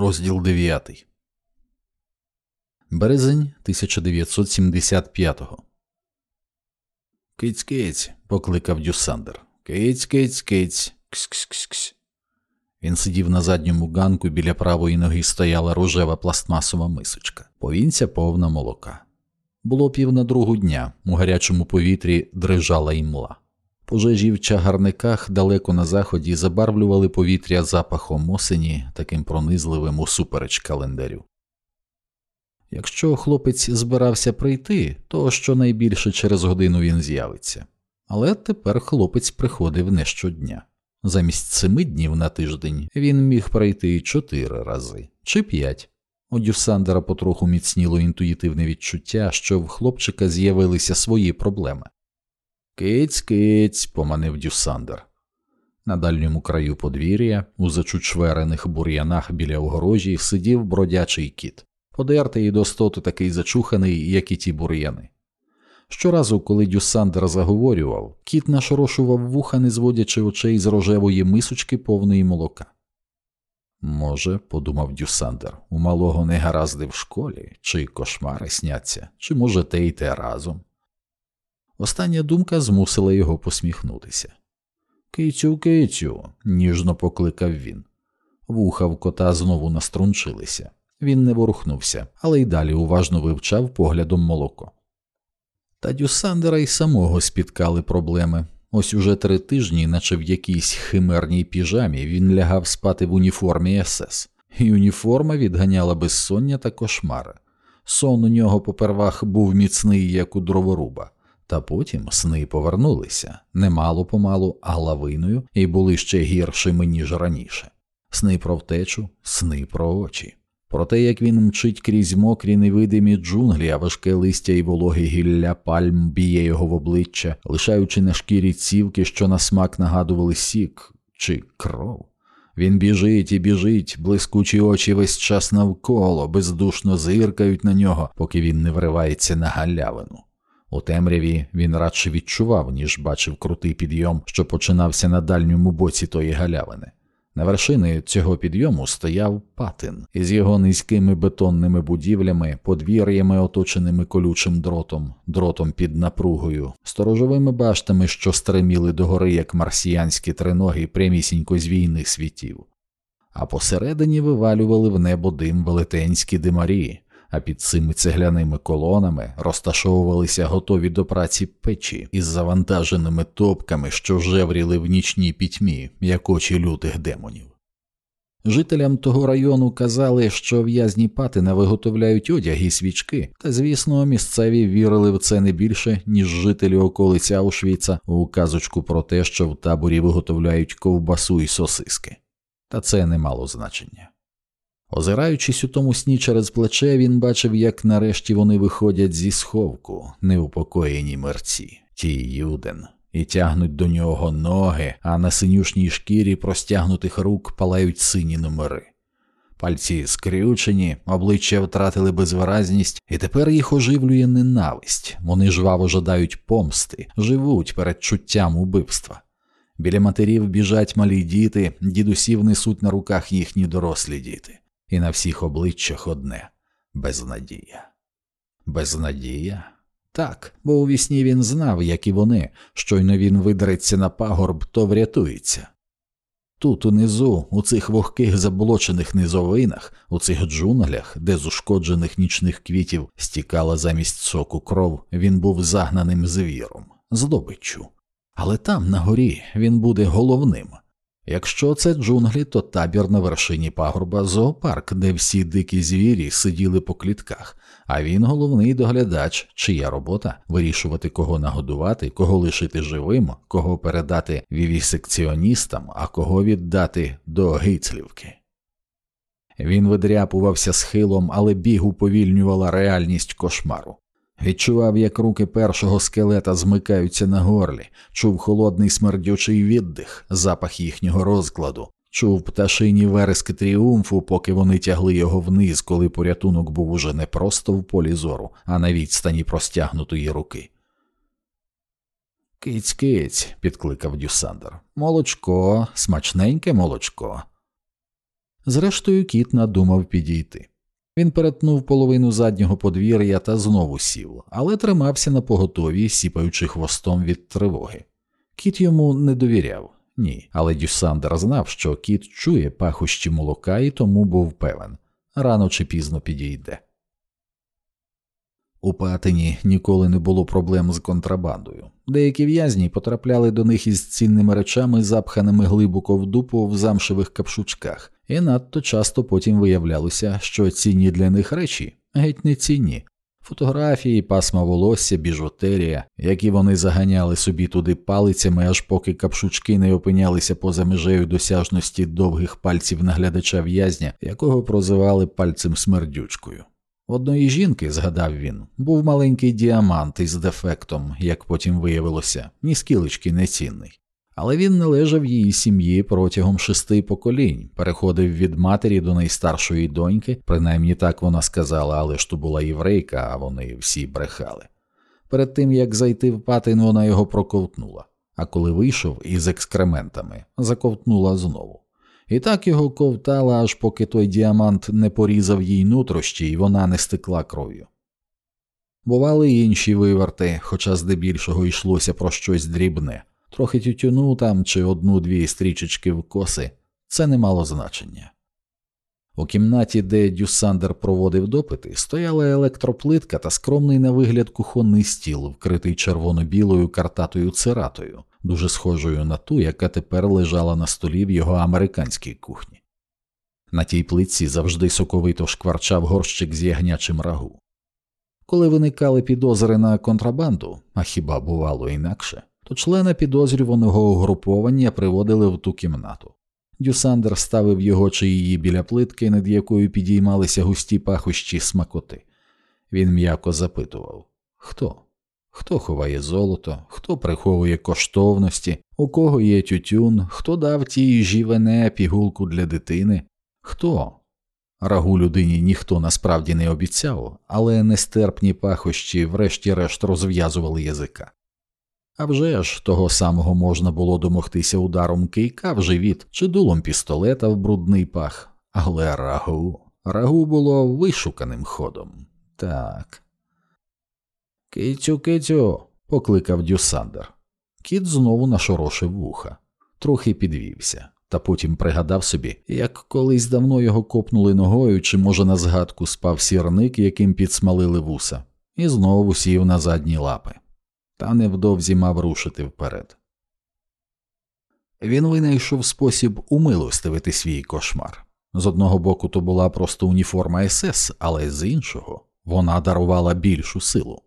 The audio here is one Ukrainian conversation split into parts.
Розділ 9. Березень 1975-го. Киць киць. покликав Дюсандер. Киць киць киць. Ксь ксь ксь. Він сидів на задньому ганку, біля правої ноги стояла рожева пластмасова мисочка, повінця повна молока. Було пів на другу дня, у гарячому повітрі дрижала імла. Пожежі в чагарниках далеко на заході забарвлювали повітря запахом осені, таким пронизливим усупереч календарю. Якщо хлопець збирався прийти, то щонайбільше через годину він з'явиться. Але тепер хлопець приходив не щодня. Замість семи днів на тиждень він міг прийти чотири рази чи п'ять. У Дюсандера потроху міцніло інтуїтивне відчуття, що в хлопчика з'явилися свої проблеми. Киць, киць, поманив Дюсандер. На дальньому краю подвір'я, у зачучверених бур'янах біля огорожі, сидів бродячий кіт, подертий і достоту такий зачуханий, як і ті бур'яни. Щоразу, коли Дюсандер заговорював, кіт нашорошував вуха, не зводячи очей з рожевої мисочки повної молока. Може, подумав Дюсандер, у малого не гаразди в школі, чи кошмари сняться, чи, може, те й те разом. Остання думка змусила його посміхнутися. Кицю, кицю, ніжно покликав він. Вуха в кота знову наструнчилися. Він не ворухнувся, але й далі уважно вивчав поглядом молоко. Та Дюсандера й самого спіткали проблеми. Ось уже три тижні, наче в якійсь химерній піжамі, він лягав спати в уніформі СС, і уніформа відганяла безсоння та кошмари. Сон у нього попервах був міцний, як у дроворуба. Та потім сни повернулися немало помалу, а лавиною, і були ще гіршими, ніж раніше. Сни про втечу, сни про очі. Про те, як він мчить крізь мокрі невидимі джунглі, а важке листя і вологе гілля пальм б'є його в обличчя, лишаючи на шкірі цівки, що на смак нагадували сік чи кров. Він біжить і біжить, блискучі очі весь час навколо, бездушно зиркають на нього, поки він не вривається на галявину. У темряві він радше відчував, ніж бачив крутий підйом, що починався на дальньому боці тої галявини. На вершини цього підйому стояв патин із його низькими бетонними будівлями, подвір'ями, оточеними колючим дротом, дротом під напругою, сторожовими баштами, що стреміли догори, як марсіянські триноги, прямісінько з війни світів. А посередині вивалювали в небо дим велетенські димарі, а під цими цегляними колонами розташовувалися готові до праці печі із завантаженими топками, що жевріли в нічній пітьмі, як очі лютих демонів. Жителям того району казали, що в'язні патина виготовляють одяг і свічки, та, звісно, місцеві вірили в це не більше, ніж жителі околиці Аушвіца у казочку про те, що в таборі виготовляють ковбасу і сосиски. Та це не мало значення. Озираючись у тому сні через плече, він бачив, як нарешті вони виходять зі сховку, неупокоєні мерці, ті юден, і тягнуть до нього ноги, а на синюшній шкірі простягнутих рук палають сині номери. Пальці скрючені, обличчя втратили безвиразність, і тепер їх оживлює ненависть. Вони жваво жадають помсти, живуть перед чуттям убивства. Біля матерів біжать малі діти, дідусів несуть на руках їхні дорослі діти і на всіх обличчях одне безнадія. Безнадія? Так, бо у вісні він знав, як і вони, щойно він видереться на пагорб, то врятується. Тут унизу, у цих вогких заблочених низовинах, у цих джунглях, де з ушкоджених нічних квітів стікала замість соку кров, він був загнаним звіром, здобиччю. Але там, на горі, він буде головним, Якщо це джунглі, то табір на вершині пагорба зоопарк, де всі дикі звірі сиділи по клітках, а він головний доглядач, чия робота вирішувати, кого нагодувати, кого лишити живим, кого передати вівісекціоністам, а кого віддати до гицлівки. Він видряпувався схилом, але біг уповільнювала реальність кошмару. Відчував, як руки першого скелета змикаються на горлі, чув холодний смердючий віддих, запах їхнього розкладу, чув пташині верески тріумфу, поки вони тягли його вниз, коли порятунок був уже не просто в полі зору, а на відстані простягнутої руки. Киць киць, підкликав Дюсандер. Молочко, смачненьке молочко. Зрештою, кіт надумав підійти. Він перетнув половину заднього подвір'я та знову сів, але тримався на поготові, сіпаючи хвостом від тривоги. Кіт йому не довіряв, ні, але Дюсандер знав, що кіт чує пахощі молока і тому був певен рано чи пізно підійде. У Патині ніколи не було проблем з контрабандою. Деякі в'язні потрапляли до них із цінними речами, запханими глибоко в дупу в замшевих капшучках, і надто часто потім виявлялося, що цінні для них речі геть не цінні. Фотографії, пасма волосся, біжутерія, які вони заганяли собі туди палицями, аж поки капшучки не опинялися поза межею досяжності довгих пальців наглядача в'язня, якого прозивали пальцем смердючкою. Одної жінки, згадав він, був маленький діамант із дефектом, як потім виявилося, ні скілечки нецінний. Але він належав її сім'ї протягом шести поколінь, переходив від матері до найстаршої доньки, принаймні так вона сказала, але ж то була єврейка, а вони всі брехали. Перед тим як зайти в патин, вона його проковтнула, а коли вийшов із екскрементами, заковтнула знову. І так його ковтала, аж поки той діамант не порізав їй нутрощі, і вона не стекла кров'ю. Бували й інші виверти, хоча здебільшого йшлося про щось дрібне, трохи тютюну там чи одну-дві стрічечки в коси, це не мало значення. У кімнаті, де Дюссандер проводив допити, стояла електроплитка та скромний на вигляд кухонний стіл, вкритий червоно-білою картатою циратою, дуже схожою на ту, яка тепер лежала на столі в його американській кухні. На тій плитці завжди соковито шкварчав горщик з ягнячим рагу. Коли виникали підозри на контрабанду, а хіба бувало інакше, то члена підозрюваного угруповання приводили в ту кімнату. Дюсандер ставив його чи її біля плитки, над якою підіймалися густі пахощі смакоти. Він м'яко запитував хто? Хто ховає золото, хто приховує коштовності, у кого є тютюн, хто дав тій жівене пігулку для дитини, хто? Рагу людині ніхто насправді не обіцяв, але нестерпні пахощі врешті-решт розв'язували язика. А вже ж того самого можна було домогтися ударом кийка в живіт чи дулом пістолета в брудний пах, але рагу. Рагу було вишуканим ходом. Так. Кицю, кицю, покликав Дюсандер. Кіт знову нашорошив вуха, трохи підвівся, та потім пригадав собі, як колись давно його копнули ногою, чи, може, на згадку спав сірник, яким підсмалили вуса, і знову сів на задні лапи, та невдовзі мав рушити вперед. Він винайшов спосіб умилостивити свій кошмар. З одного боку, то була просто уніформа СС, але з іншого вона дарувала більшу силу.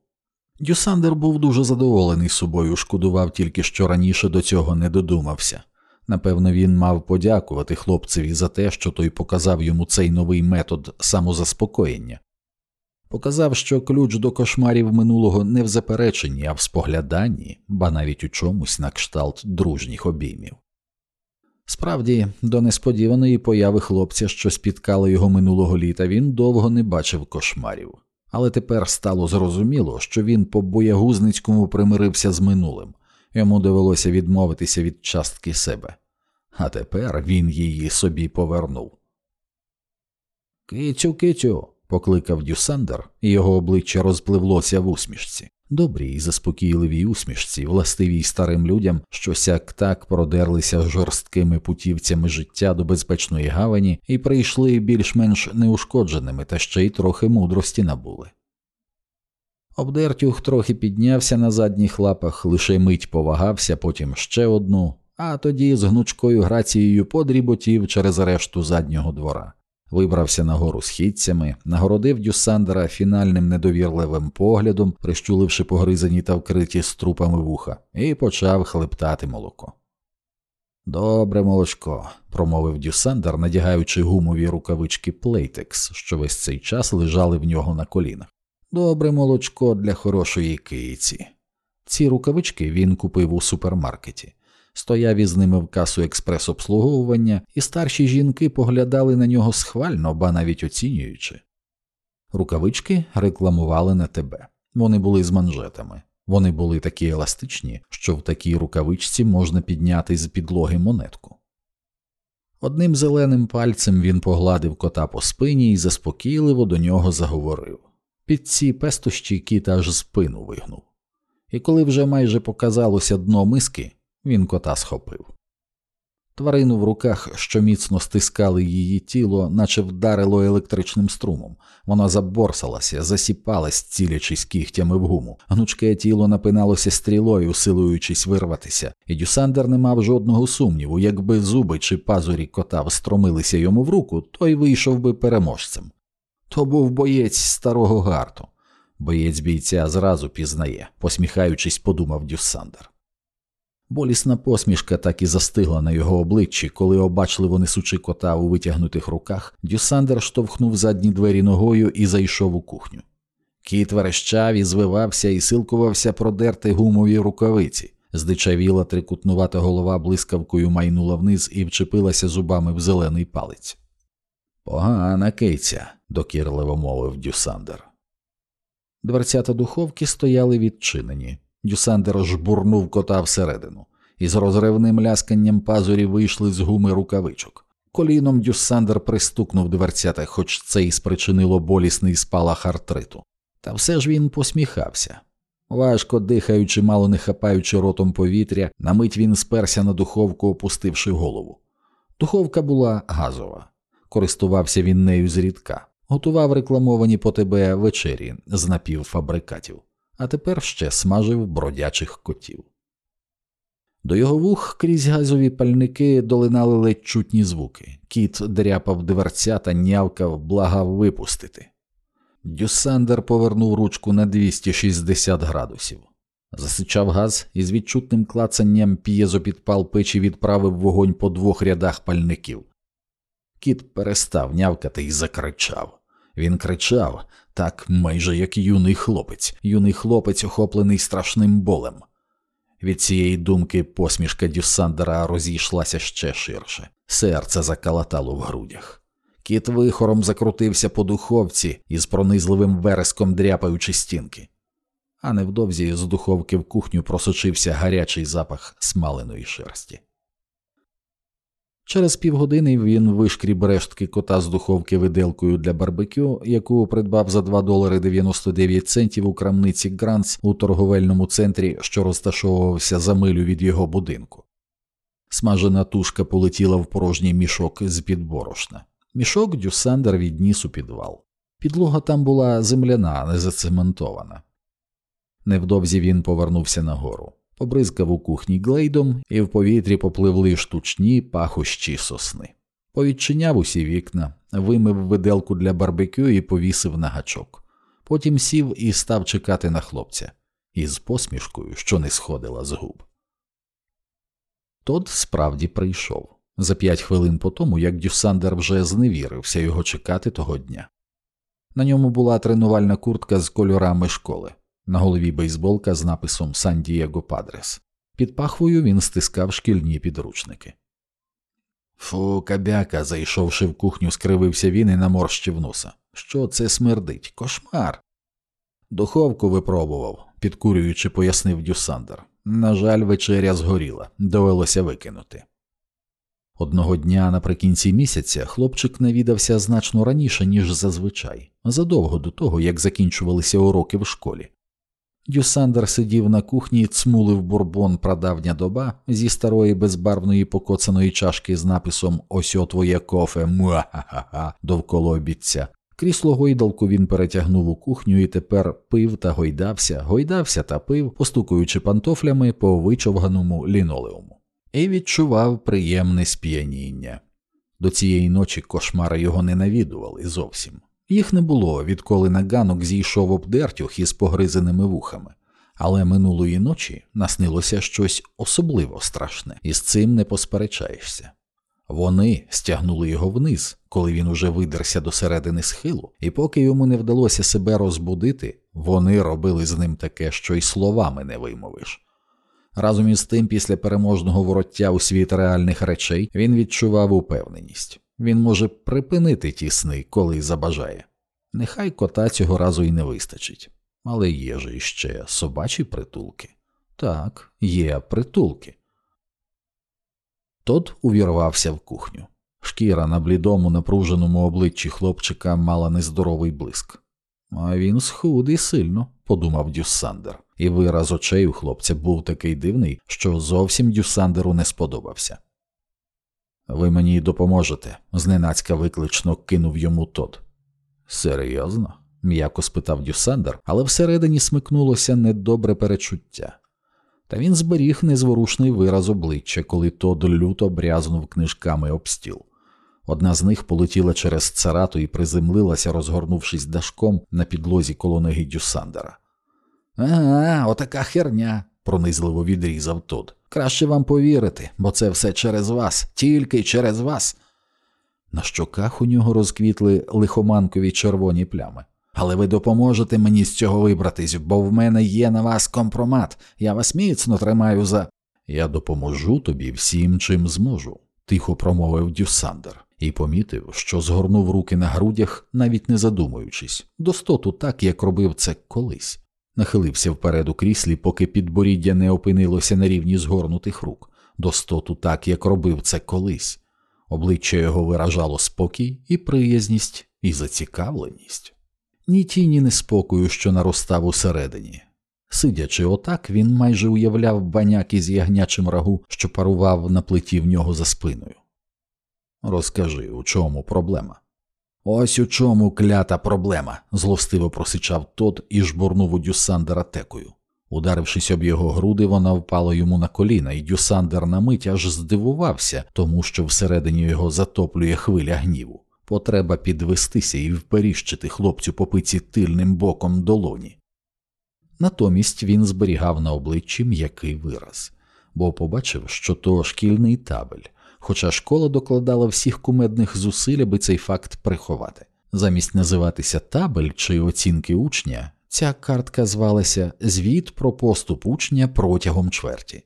Дюсандер був дуже задоволений собою, шкодував тільки що раніше до цього не додумався. Напевно, він мав подякувати хлопцеві за те, що той показав йому цей новий метод самозаспокоєння. Показав, що ключ до кошмарів минулого не в запереченні, а в спогляданні, ба навіть у чомусь на кшталт дружніх обіймів. Справді, до несподіваної появи хлопця, що спіткало його минулого літа, він довго не бачив кошмарів але тепер стало зрозуміло, що він по боягузницькому примирився з минулим, йому довелося відмовитися від частки себе, а тепер він її собі повернув. Кицю, кицю, покликав Дюсандер, і його обличчя розпливлося в усмішці добрій і заспокійливій усмішці, властивій старим людям, що сяк так продерлися жорсткими путівцями життя до безпечної гавані і прийшли більш-менш неушкодженими та ще й трохи мудрості набули. Обдертюх трохи піднявся на задніх лапах, лише мить повагався, потім ще одну, а тоді з гнучкою грацією подріботів через решту заднього двора вибрався нагору східцями, нагородив Дюссандера фінальним недовірливим поглядом, прищуливши погризані та вкриті струпами вуха, і почав хлептати молоко. Добре молочко, промовив Дюсандер, надягаючи гумові рукавички плейтекс, що весь цей час лежали в нього на колінах. Добре молочко для хорошої киці. Ці рукавички він купив у супермаркеті стояв із ними в касу експрес-обслуговування, і старші жінки поглядали на нього схвально, ба навіть оцінюючи. Рукавички рекламували на тебе. Вони були з манжетами. Вони були такі еластичні, що в такій рукавичці можна підняти з підлоги монетку. Одним зеленим пальцем він погладив кота по спині і заспокійливо до нього заговорив. Під ці пестощі кіт аж спину вигнув. І коли вже майже показалося дно миски, він кота схопив. Тварину в руках, що міцно стискали її тіло, наче вдарило електричним струмом. Вона заборсалася, засіпалась, цілячись кігтями в гуму. Гнучке тіло напиналося стрілою, силуючись вирватися, і Дюсандер не мав жодного сумніву, якби зуби чи пазурі кота встромилися йому в руку, той вийшов би переможцем. То був боєць старого гарту. Боєць бійця зразу пізнає, посміхаючись, подумав Дюссандер. Болісна посмішка так і застигла на його обличчі, коли обачливо несучи кота у витягнутих руках, Дюсандер штовхнув задні двері ногою і зайшов у кухню. Кіт верещав і звивався і силкувався продерти гумові рукавиці. Здичавіла трикутнувата голова блискавкою майнула вниз і вчепилася зубами в зелений палець. Погана киця, докірливо мовив Дюсандер. Дверцята духовки стояли відчинені. Дюсандер жбурнув кота всередину, і з розривним лясканням пазурі вийшли з гуми рукавичок. Коліном Дюссандер пристукнув дверцята, хоч це й спричинило болісний спалах артриту. Та все ж він посміхався. Важко дихаючи, мало не хапаючи ротом повітря, на мить він сперся на духовку, опустивши голову. Духовка була газова. Користувався він нею зрідка, готував рекламовані по тебе вечері з напівфабрикатів а тепер ще смажив бродячих котів. До його вух крізь газові пальники долинали ледь чутні звуки. Кіт дряпав дверця та нявкав, благав випустити. Дюссандер повернув ручку на 260 градусів. Засичав газ і з відчутним клацанням п'єзопідпал печі відправив вогонь по двох рядах пальників. Кіт перестав нявкати і закричав. Він кричав, так майже як юний хлопець, юний хлопець, охоплений страшним болем. Від цієї думки посмішка Дюссандера розійшлася ще ширше, серце закалатало в грудях. Кіт вихором закрутився по духовці із пронизливим вереском дряпаючи стінки, а невдовзі з духовки в кухню просочився гарячий запах смаленої шерсті. Через півгодини він вишкріб рештки кота з духовки виделкою для барбекю, яку придбав за 2 долари 99 центів у крамниці Гранц у торговельному центрі, що розташовувався за милю від його будинку. Смажена тушка полетіла в порожній мішок з під борошна. Мішок Дюсандер відніс у підвал. Підлога там була земляна, не зацементована. Невдовзі він повернувся нагору побризкав у кухні глейдом, і в повітрі попливли штучні пахощі сосни. Повідчиняв усі вікна, вимив виделку для барбекю і повісив на гачок. Потім сів і став чекати на хлопця із посмішкою, що не сходила з губ. Тот справді прийшов за п'ять хвилин по тому, як Дюсандер вже зневірився його чекати того дня. На ньому була тренувальна куртка з кольорами школи. На голові бейсболка з написом Сан Дієго Падрес. Під пахвою він стискав шкільні підручники. Фу, кабяка, зайшовши в кухню, скривився він і наморщив носа. Що це смердить? Кошмар. Духовку випробував, підкурюючи, пояснив Дюсандер. На жаль, вечеря згоріла, довелося викинути. Одного дня наприкінці місяця хлопчик навідався значно раніше, ніж зазвичай, задовго до того, як закінчувалися уроки в школі. Дюсандер сидів на кухні, цмулив бурбон прадавня доба зі старої безбарвної покоцаної чашки з написом Ось о твоє кофе, муахаха довкола обідця. Крісло гойдалку він перетягнув у кухню і тепер пив та гойдався, гойдався та пив, постукуючи пантофлями по вичовганому лінолеуму, і відчував приємне сп'яніння. До цієї ночі кошмари його не навідували зовсім. Їх не було, відколи на ганок зійшов обдертюх із погризеними вухами, але минулої ночі наснилося щось особливо страшне, і з цим не посперечаєшся. Вони стягнули його вниз, коли він уже видерся до середини схилу, і поки йому не вдалося себе розбудити, вони робили з ним таке, що й словами не вимовиш. Разом із тим, після переможного вороття у світ реальних речей, він відчував упевненість. Він може припинити ті сни, коли забажає. Нехай кота цього разу і не вистачить, але є ж іще собачі притулки. Так, є притулки. Тот увірвався в кухню. Шкіра на блідому, напруженому обличчі хлопчика мала нездоровий блиск. А він схуд і сильно, подумав Дюссандер, і вираз очей у хлопця був такий дивний, що зовсім Дюссандеру не сподобався. Ви мені допоможете, зненацька виклично кинув йому тот. Серйозно? м'яко спитав Дюссандер, але всередині смикнулося недобре перечуття. Та він зберіг незворушний вираз обличчя, коли Тод люто брязнув книжками об стіл. Одна з них полетіла через царату і приземлилася, розгорнувшись дашком на підлозі коло ноги Дюсандера. Ага, отака херня, пронизливо відрізав Тод. Краще вам повірити, бо це все через вас, тільки через вас. На щоках у нього розквітли лихоманкові червоні плями. Але ви допоможете мені з цього вибратись, бо в мене є на вас компромат. Я вас міцно тримаю за. Я допоможу тобі всім, чим зможу, тихо промовив Дюсандер і помітив, що згорнув руки на грудях, навіть не задумуючись, достоту так, як робив це колись. Нахилився вперед у кріслі, поки підборіддя не опинилося на рівні згорнутих рук, достоту так, як робив це колись. Обличчя його виражало спокій і приязність, і зацікавленість, ні тіні неспокою, що наростав усередині. Сидячи отак, він майже уявляв баняк із ягнячим рагу, що парував на плиті в нього за спиною. Розкажи, у чому проблема? Ось у чому клята проблема, злостиво просичав тот і жбурнув у Дюсандера текою. Ударившись об його груди, вона впала йому на коліна, і Дюсандер на мить аж здивувався, тому що всередині його затоплює хвиля гніву. Потреба підвестися і вперіщити хлопцю по пиці тильним боком долоні. Натомість він зберігав на обличчі м'який вираз, бо побачив, що то шкільний табель, хоча школа докладала всіх кумедних зусиль, аби цей факт приховати. Замість називатися табель чи оцінки учня, ця картка звалася Звіт про поступ учня протягом чверті.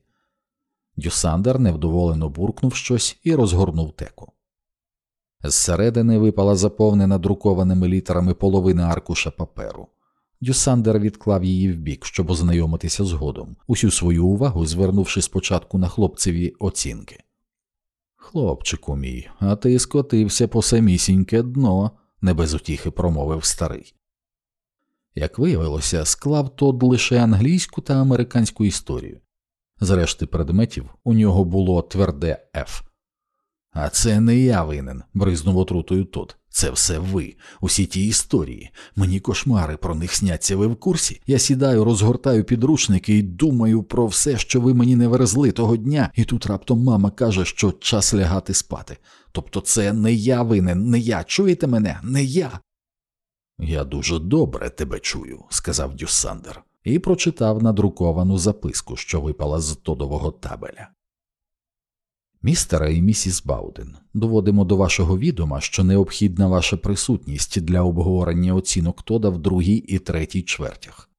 Дюсандер невдоволено буркнув щось і розгорнув теку. Зсередини випала заповнена друкованими літерами половина аркуша паперу. Дюсандер відклав її вбік, щоб ознайомитися згодом, усю свою увагу звернувши спочатку на хлопцеві оцінки. Хлопчику мій, а ти скотився по самісіньке дно, не без утіхи промовив старий. Як виявилося, склав Тод лише англійську та американську історію. З решти предметів у нього було тверде «Ф». А це не я винен, бризнув отрутою тот. Це все ви, усі ті історії. Мені кошмари про них сняться ви в курсі. Я сідаю, розгортаю підручники і думаю про все, що ви мені не верзли того дня, і тут раптом мама каже, що час лягати спати. Тобто це не я винен, не я. Чуєте мене? Не я. Я дуже добре тебе чую, сказав Дюссандер, і прочитав надруковану записку, що випала з тодового табеля. Містера і місіс Бауден, доводимо до вашого відома, що необхідна ваша присутність для обговорення оцінок Тода в другій і третій чвертях.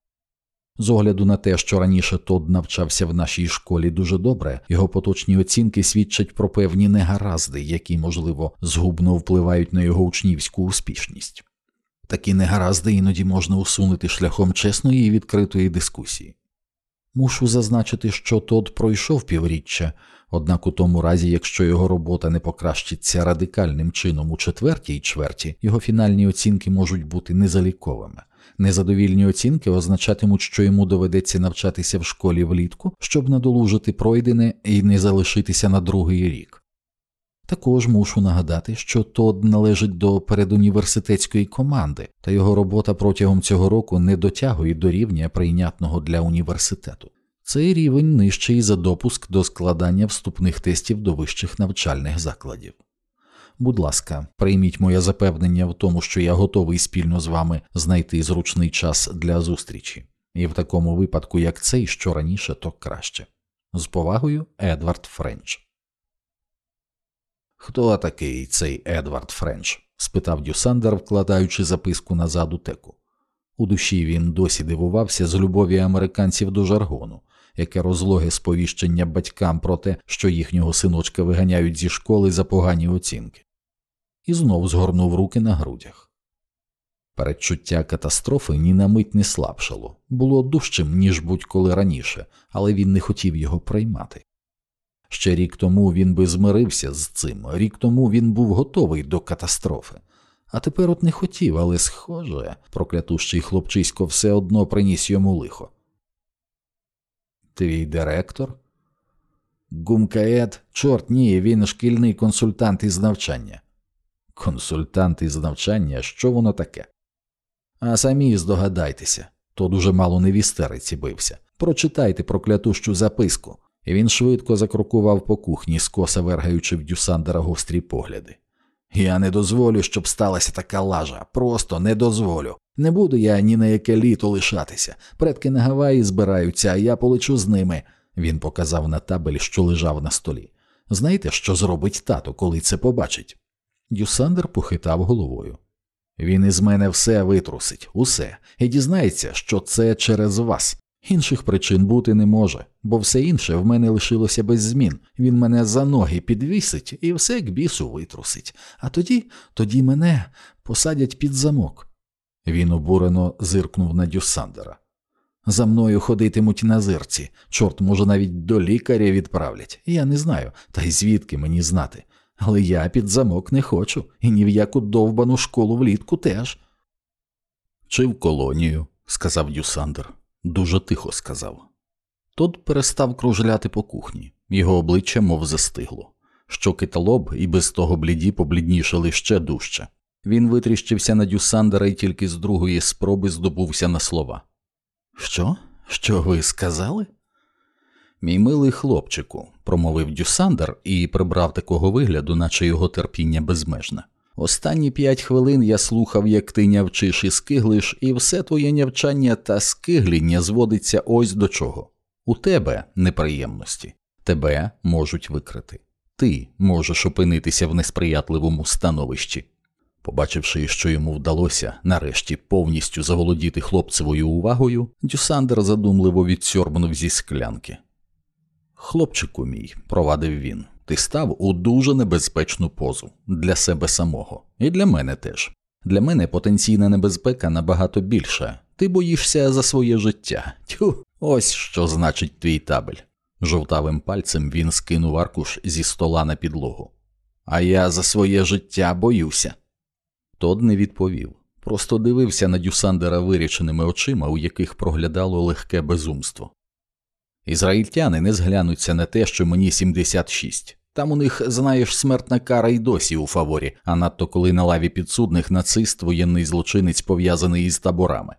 З огляду на те, що раніше Тод навчався в нашій школі дуже добре, його поточні оцінки свідчать про певні негаразди, які, можливо, згубно впливають на його учнівську успішність. Такі негаразди іноді можна усунути шляхом чесної і відкритої дискусії. Мушу зазначити, що Тод пройшов півріччя, однак у тому разі, якщо його робота не покращиться радикальним чином у четвертій чверті, його фінальні оцінки можуть бути незаліковими. Незадовільні оцінки означатимуть, що йому доведеться навчатися в школі влітку, щоб надолужити пройдене і не залишитися на другий рік. Також мушу нагадати, що Тод належить до передуніверситетської команди, та його робота протягом цього року не дотягує до рівня прийнятного для університету. Цей рівень нижчий за допуск до складання вступних тестів до вищих навчальних закладів. Будь ласка, прийміть моє запевнення в тому, що я готовий спільно з вами знайти зручний час для зустрічі, і в такому випадку, як цей, що раніше, то краще. З повагою, Едвард Френч. Хто такий цей Едвард Френч? спитав Дюсандер, вкладаючи записку назад у теку. У душі він досі дивувався з любові американців до жаргону, яке розлоге сповіщення батькам про те, що їхнього синочка виганяють зі школи за погані оцінки, і знов згорнув руки на грудях. Передчуття катастрофи ні на мить не слабшало, було дужчим, ніж будь-коли раніше, але він не хотів його приймати. Ще рік тому він би змирився з цим, рік тому він був готовий до катастрофи. А тепер от не хотів, але, схоже, проклятущий хлопчисько все одно приніс йому лихо. Твій директор? Гумкает, чорт ні, він шкільний консультант із навчання. Консультант із навчання, що воно таке? А самі здогадайтеся, то дуже мало не в істериці бився. Прочитайте проклятущу записку. І він швидко закрокував по кухні, скоса вергаючи в Дюсандера гострі погляди. Я не дозволю, щоб сталася така лажа, просто не дозволю. Не буду я ні на яке літо лишатися. Предки на Гаваї збираються, а я полечу з ними. Він показав на табель, що лежав на столі. Знаєте, що зробить тато, коли це побачить? Дюсандер похитав головою. Він із мене все витрусить, усе, і дізнається, що це через вас. Інших причин бути не може, бо все інше в мене лишилося без змін. Він мене за ноги підвісить і все к бісу витрусить. А тоді, тоді мене посадять під замок. Він обурено зиркнув на Дюссандера. За мною ходитимуть на зирці, чорт, може, навіть до лікаря відправлять. Я не знаю, та й звідки мені знати. Але я під замок не хочу, і ні в яку довбану школу влітку теж. Чи в колонію, сказав Дюсандер. Дуже тихо сказав. Тот перестав кружляти по кухні, його обличчя мов застигло. Щоки та лоб і без того бліді побліднішали ще дужче. Він витріщився на Дюсандера і тільки з другої спроби здобувся на слова. Що? Що ви сказали? Мій милий хлопчику, промовив Дюсандер і прибрав такого вигляду, наче його терпіння безмежне. Останні п'ять хвилин я слухав, як ти нявчиш і скиглиш, і все твоє нявчання та скигління зводиться ось до чого. У тебе неприємності, тебе можуть викрити. Ти можеш опинитися в несприятливому становищі. Побачивши, що йому вдалося нарешті повністю заволодіти хлопцевою увагою, Дюсандер задумливо відсьорбнув зі склянки. Хлопчику мій, провадив він, ти став у дуже небезпечну позу для себе самого, і для мене теж. Для мене потенційна небезпека набагато більша. Ти боїшся за своє життя. Тю, ось що значить твій табель. Жовтавим пальцем він скинув аркуш зі стола на підлогу. А я за своє життя боюся. Тод не відповів, просто дивився на Дюсандера виріченими очима, у яких проглядало легке безумство. Ізраїльтяни не зглянуться на те, що мені 76. Там у них, знаєш, смертна кара й досі у фаворі, а надто коли на лаві підсудних нацист воєнний злочинець пов'язаний із таборами.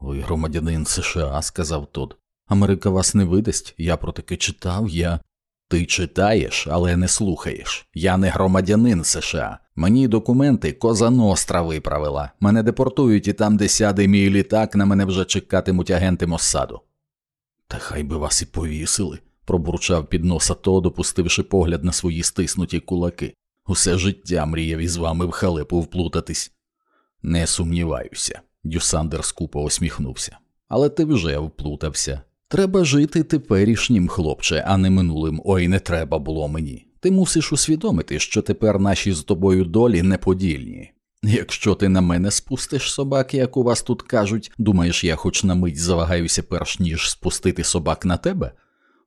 Ви громадянин США, сказав Тод. Америка вас не видасть, я про таке читав, я. Ти читаєш, але не слухаєш. Я не громадянин США. Мені документи Коза Ностра виправила. Мене депортують і там, де сяде мій літак, на мене вже чекатимуть агенти Моссаду. Та хай би вас і повісили, пробурчав під носа Тод, опустивши погляд на свої стиснуті кулаки. Усе життя мріяв із вами в халепу вплутатись. Не сумніваюся, Дюсандер скупо усміхнувся. Але ти вже вплутався. Треба жити теперішнім, хлопче, а не минулим ой не треба було мені. Ти мусиш усвідомити, що тепер наші з тобою долі неподільні. Якщо ти на мене спустиш собак, як у вас тут кажуть, думаєш, я хоч на мить завагаюся перш ніж спустити собак на тебе?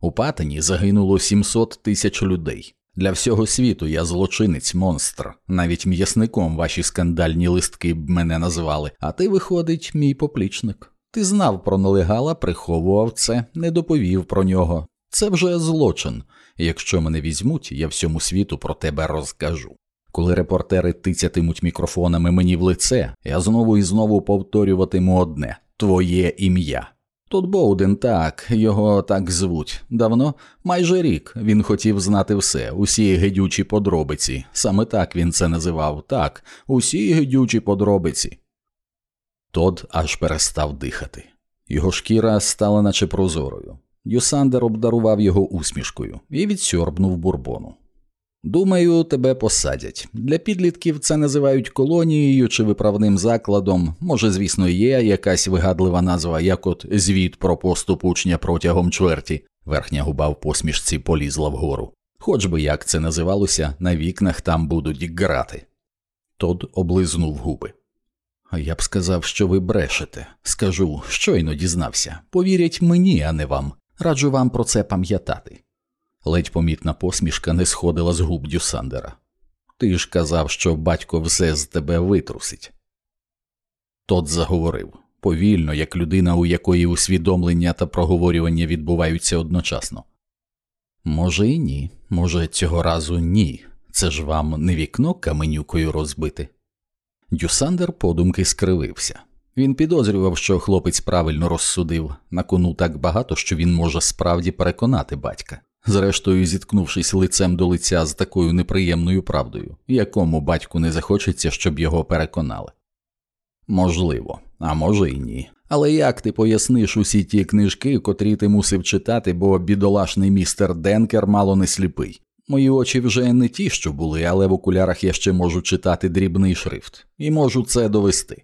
У Патині загинуло 700 тисяч людей. Для всього світу я злочинець, монстр. Навіть м'ясником ваші скандальні листки б мене назвали, а ти, виходить, мій поплічник. Ти знав про нелегала, приховував це, не доповів про нього. Це вже злочин. Якщо мене візьмуть, я всьому світу про тебе розкажу. Коли репортери тицятимуть мікрофонами мені в лице, я знову і знову повторюватиму одне твоє ім'я. Тут Боуден так, його так звуть. Давно, майже рік, він хотів знати все, усі гидючі подробиці. Саме так він це називав, так, усі гидючі подробиці. Тод аж перестав дихати. Його шкіра стала наче прозорою. Юсандер обдарував його усмішкою і відсьорбнув бурбону. Думаю, тебе посадять. Для підлітків це називають колонією чи виправним закладом. Може, звісно, є якась вигадлива назва, як от звіт про поступ учня протягом чверті. Верхня губа в посмішці полізла вгору. Хоч би як це називалося, на вікнах там будуть грати. Тод облизнув губи. Я б сказав, що ви брешете. Скажу, щойно дізнався. Повірять мені, а не вам. Раджу вам про це пам'ятати. Ледь помітна посмішка не сходила з губ Дюсандера. Ти ж казав, що батько все з тебе витрусить. Тот заговорив повільно, як людина, у якої усвідомлення та проговорювання відбуваються одночасно. Може, і ні, може, цього разу ні. Це ж вам не вікно каменюкою розбити. Дюсандер подумки скривився. Він підозрював, що хлопець правильно розсудив на кону так багато, що він може справді переконати батька. Зрештою, зіткнувшись лицем до лиця з такою неприємною правдою, якому батьку не захочеться, щоб його переконали. Можливо, а може й ні. Але як ти поясниш усі ті книжки, котрі ти мусив читати, бо бідолашний містер Денкер мало не сліпий? Мої очі вже не ті, що були, але в окулярах я ще можу читати дрібний шрифт, і можу це довести.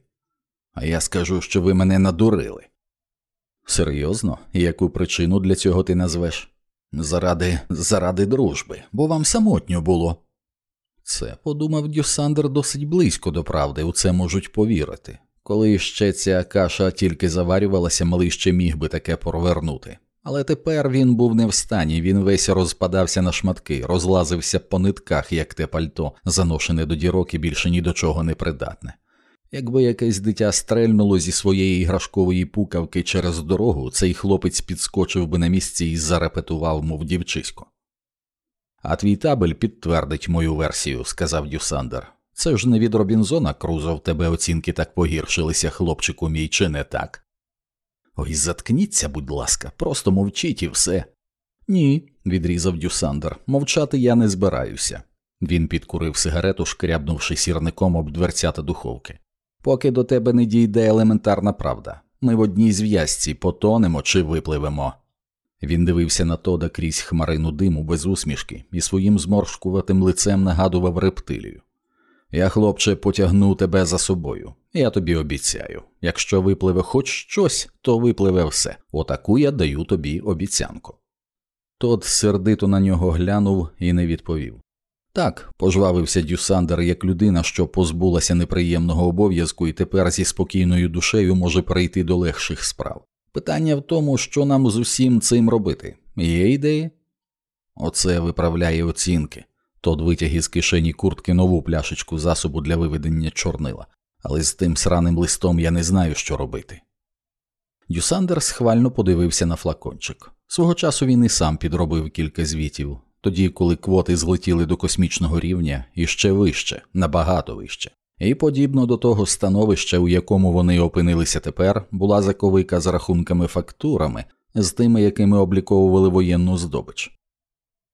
А я скажу, що ви мене надурили. Серйозно, яку причину для цього ти назвеш? Заради заради дружби, бо вам самотньо було. Це, подумав Дюсандер, досить близько до правди, у це можуть повірити. Коли ще ця каша тільки заварювалася, малий ще міг би таке провернути. Але тепер він був не в стані, він весь розпадався на шматки, розлазився по нитках, як те пальто, заношене до дірок і більше ні до чого не придатне. Якби якесь дитя стрельнуло зі своєї іграшкової пукавки через дорогу, цей хлопець підскочив би на місці і зарепетував, мов дівчисько. А твій табель підтвердить мою версію, сказав Дюсандер. Це ж не від Робінзона Крузо в тебе оцінки так погіршилися, хлопчику мій, чи не так? Ой, заткніться, будь ласка, просто мовчіть і все. Ні, відрізав Дюсандер, мовчати я не збираюся. Він підкурив сигарету, шкрябнувши сірником об дверцята духовки. Поки до тебе не дійде елементарна правда. Ми в одній зв'язці потонемо чи випливемо. Він дивився на Тода крізь хмарину диму без усмішки і своїм зморшкуватим лицем нагадував рептилію. Я, хлопче, потягну тебе за собою. Я тобі обіцяю. Якщо випливе хоч щось, то випливе все. Отаку я даю тобі обіцянку. Тод сердито на нього глянув і не відповів. Так, пожвавився Дюсандер як людина, що позбулася неприємного обов'язку і тепер зі спокійною душею може перейти до легших справ. Питання в тому, що нам з усім цим робити. Є ідеї? Оце виправляє оцінки. Тод витяг із кишені куртки нову пляшечку засобу для виведення чорнила, але з тим сраним листом я не знаю, що робити. Дюсандер схвально подивився на флакончик. Свого часу він і сам підробив кілька звітів, тоді, коли квоти злетіли до космічного рівня і ще вище, набагато вище. І подібно до того становища, у якому вони опинилися тепер, була заковика з рахунками фактурами, з тими, якими обліковували воєнну здобич.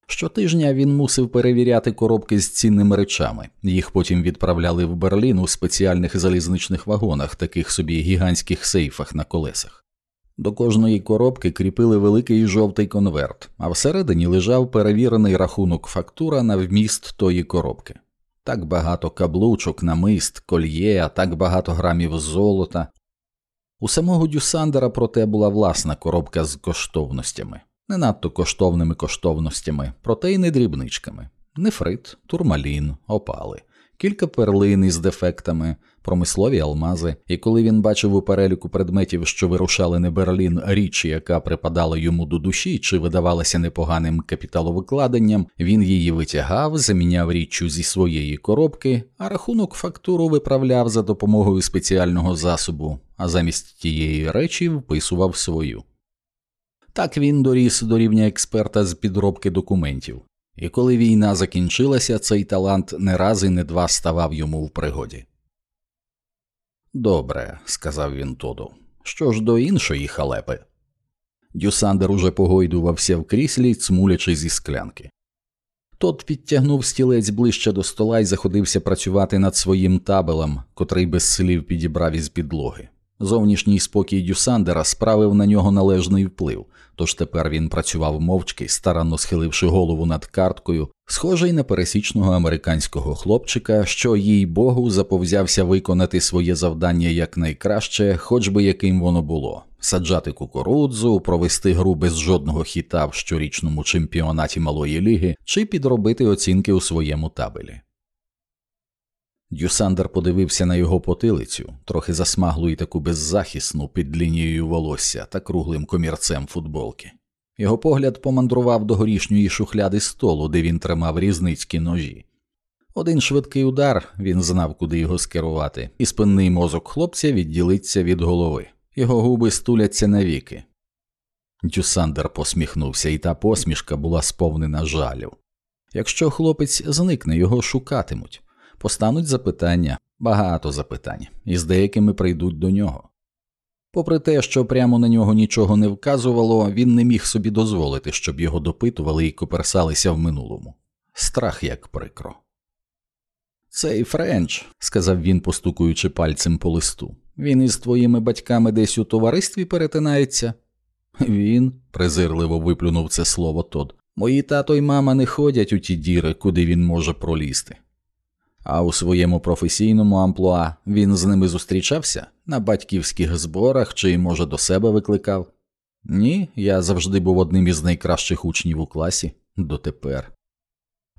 Щотижня він мусив перевіряти коробки з цінними речами, їх потім відправляли в Берлін у спеціальних залізничних вагонах, таких собі гігантських сейфах на колесах. До кожної коробки кріпили великий жовтий конверт, а всередині лежав перевірений рахунок фактура на вміст тої коробки. Так багато каблучок, намист, кольє, так багато грамів золота. У самого Дюсандера, проте, була власна коробка з коштовностями не надто коштовними коштовностями, проте й не дрібничками нефрит, турмалін, опали, кілька перлин із дефектами, промислові алмази, і коли він бачив у переліку предметів, що вирушали не Берлін, річ, яка припадала йому до душі чи видавалася непоганим капіталовикладенням, він її витягав, заміняв річчю зі своєї коробки, а рахунок фактуру виправляв за допомогою спеціального засобу, а замість тієї речі вписував свою. Так він доріс до рівня експерта з підробки документів, і коли війна закінчилася, цей талант не раз і не два ставав йому в пригоді. Добре, сказав він Тоду. Що ж до іншої халепи? Дюсандер уже погойдувався в кріслі, цмулячи зі склянки. Тот підтягнув стілець ближче до стола і заходився працювати над своїм табелем, котрий без слів підібрав із підлоги. Зовнішній спокій Дюсандера справив на нього належний вплив, тож тепер він працював мовчки, старанно схиливши голову над карткою, схожий на пересічного американського хлопчика, що, їй богу, заповзявся виконати своє завдання якнайкраще, хоч би яким воно було. Саджати кукурудзу, провести гру без жодного хіта в щорічному чемпіонаті малої ліги чи підробити оцінки у своєму табелі. Дюсандер подивився на його потилицю, трохи засмаглу і таку беззахисну під лінією волосся та круглим комірцем футболки. Його погляд помандрував до горішньої шухляди столу, де він тримав різницькі ножі. Один швидкий удар, він знав, куди його скерувати, і спинний мозок хлопця відділиться від голови. Його губи стуляться навіки. Дюсандер посміхнувся, і та посмішка була сповнена жалю. Якщо хлопець зникне, його шукатимуть, постануть запитання, багато запитань, і з деякими прийдуть до нього. Попри те, що прямо на нього нічого не вказувало, він не міг собі дозволити, щоб його допитували і коперсалися в минулому. Страх як прикро. Цей Френч, сказав він, постукуючи пальцем по листу. Він із твоїми батьками десь у товаристві перетинається. Він, презирливо виплюнув це слово Тод. Мої тато й мама не ходять у ті діри, куди він може пролізти. А у своєму професійному амплуа він з ними зустрічався на батьківських зборах чи, може, до себе викликав? Ні, я завжди був одним із найкращих учнів у класі дотепер.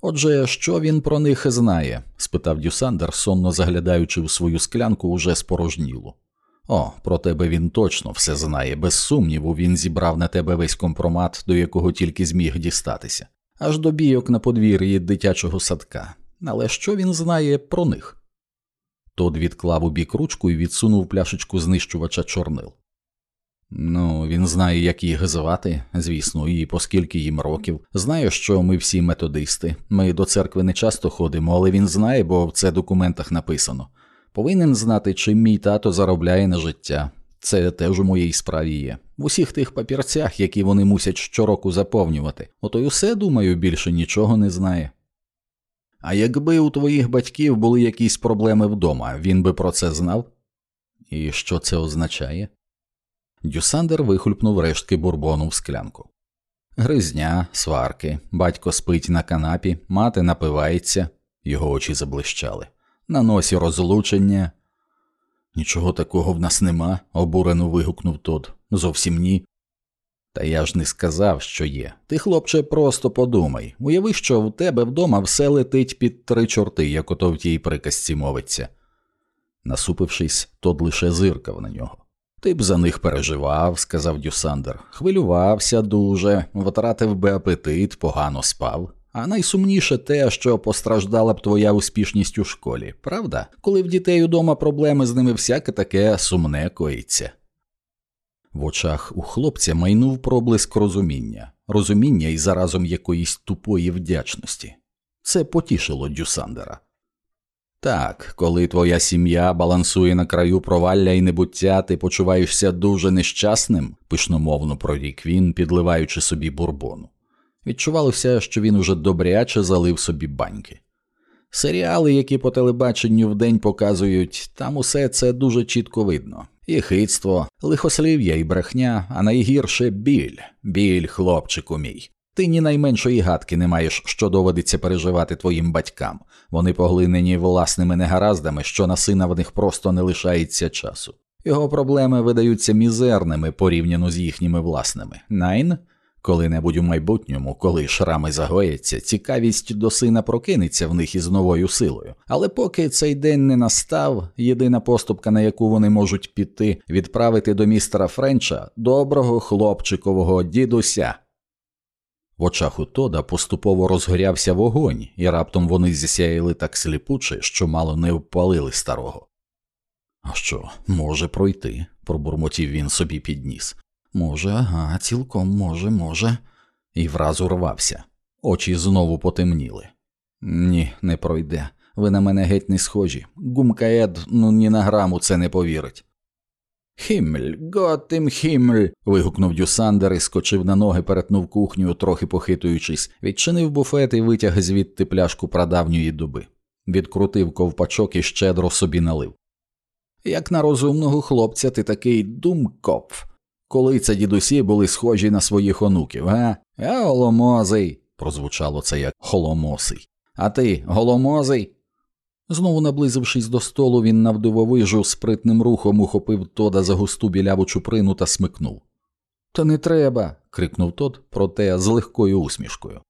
Отже, що він про них знає? спитав Дюсандер, сонно заглядаючи в свою склянку уже спорожнілу. О, про тебе він точно все знає, без сумніву, він зібрав на тебе весь компромат, до якого тільки зміг дістатися, аж до бійок на подвір'ї дитячого садка. Але що він знає про них? Тод відклав у бік ручку і відсунув пляшечку знищувача чорнил. Ну, він знає, як їх звати, звісно, і поскільки їм років. Знає, що ми всі методисти. Ми до церкви не часто ходимо, але він знає, бо в це документах написано. Повинен знати, чим мій тато заробляє на життя. Це теж у моїй справі є. В усіх тих папірцях, які вони мусять щороку заповнювати. Ото й усе, думаю, більше нічого не знає. А якби у твоїх батьків були якісь проблеми вдома, він би про це знав? І що це означає? Дюсандер вихлюпнув рештки бурбону в склянку. Гризня, сварки, батько спить на канапі, мати напивається, його очі заблищали. На носі розлучення. Нічого такого в нас нема, обурено вигукнув тот. Зовсім ні. Та я ж не сказав, що є. Ти, хлопче, просто подумай. Уяви, що в тебе вдома все летить під три чорти, як ото в тій приказці мовиться. Насупившись, тот лише зиркав на нього. Ти б за них переживав, сказав Дюсандер. Хвилювався дуже, втратив би апетит, погано спав. А найсумніше те, що постраждала б твоя успішність у школі, правда? Коли в дітей удома проблеми з ними всяке таке сумне коїться. В очах у хлопця майнув проблиск розуміння, розуміння і заразом якоїсь тупої вдячності. Це потішило Дюсандера. Так, коли твоя сім'я балансує на краю провалля і небуття, ти почуваєшся дуже нещасним, пишномовно прорік він, підливаючи собі бурбону. Відчувалося, що він уже добряче залив собі баньки. Серіали, які по телебаченню вдень показують, там усе це дуже чітко видно. І хитство, лихослів'я і брехня, а найгірше біль, біль, хлопчику мій. Ти ні найменшої гадки не маєш, що доводиться переживати твоїм батькам. Вони поглинені власними негараздами, що на сина в них просто не лишається часу. Його проблеми видаються мізерними порівняно з їхніми власними. Найн? Коли-небудь у майбутньому, коли шрами загояться, цікавість до сина прокинеться в них із новою силою. Але поки цей день не настав, єдина поступка, на яку вони можуть піти, відправити до містера Френча доброго хлопчикового дідуся. В очах у Тода поступово розгорявся вогонь, і раптом вони зісяяли так сліпуче, що мало не впалили старого. А що, може пройти, пробурмотів він собі підніс. Може, ага, цілком може, може, і враз урвався. Очі знову потемніли. Ні, не пройде. Ви на мене геть не схожі. Гумка Ед, ну ні на граму це не повірить. Хіммель, готим хіммель. вигукнув Дюсандер і скочив на ноги, перетнув кухню, трохи похитуючись, відчинив буфет і витяг звідти пляшку прадавньої доби. Відкрутив ковпачок і щедро собі налив. Як на розумного хлопця, ти такий думкопф. Коли це дідусі були схожі на своїх онуків, га? А голомозий, прозвучало це як холомосий. А ти голомозий? Знову наблизившись до столу, він навдивовижу спритним рухом ухопив Тода за густу біляву чуприну та смикнув. Та не треба. крикнув Тод, проте з легкою усмішкою.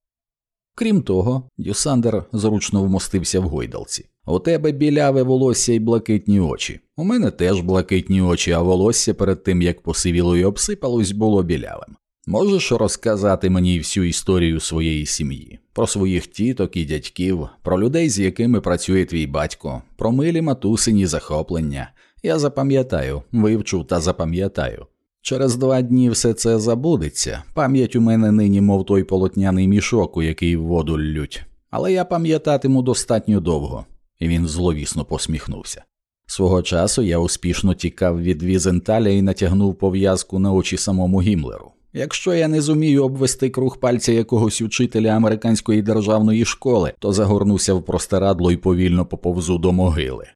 Крім того, Дюсандер зручно вмостився в гойдалці. У тебе біляве волосся й блакитні очі. У мене теж блакитні очі, а волосся перед тим як посивіло й обсипалось, було білявим. Можеш розказати мені всю історію своєї сім'ї, про своїх тіток і дядьків, про людей, з якими працює твій батько, про милі матусині захоплення. Я запам'ятаю, вивчу та запам'ятаю. Через два дні все це забудеться. Пам'ять у мене нині, мов той полотняний мішок, у який воду лють. Але я пам'ятатиму достатньо довго, він зловісно посміхнувся. Свого часу я успішно тікав від Візенталя і натягнув пов'язку на очі самому Гімлеру. Якщо я не зумію обвести круг пальця якогось учителя американської державної школи, то загорнуся в простирадло і повільно поповзу до могили.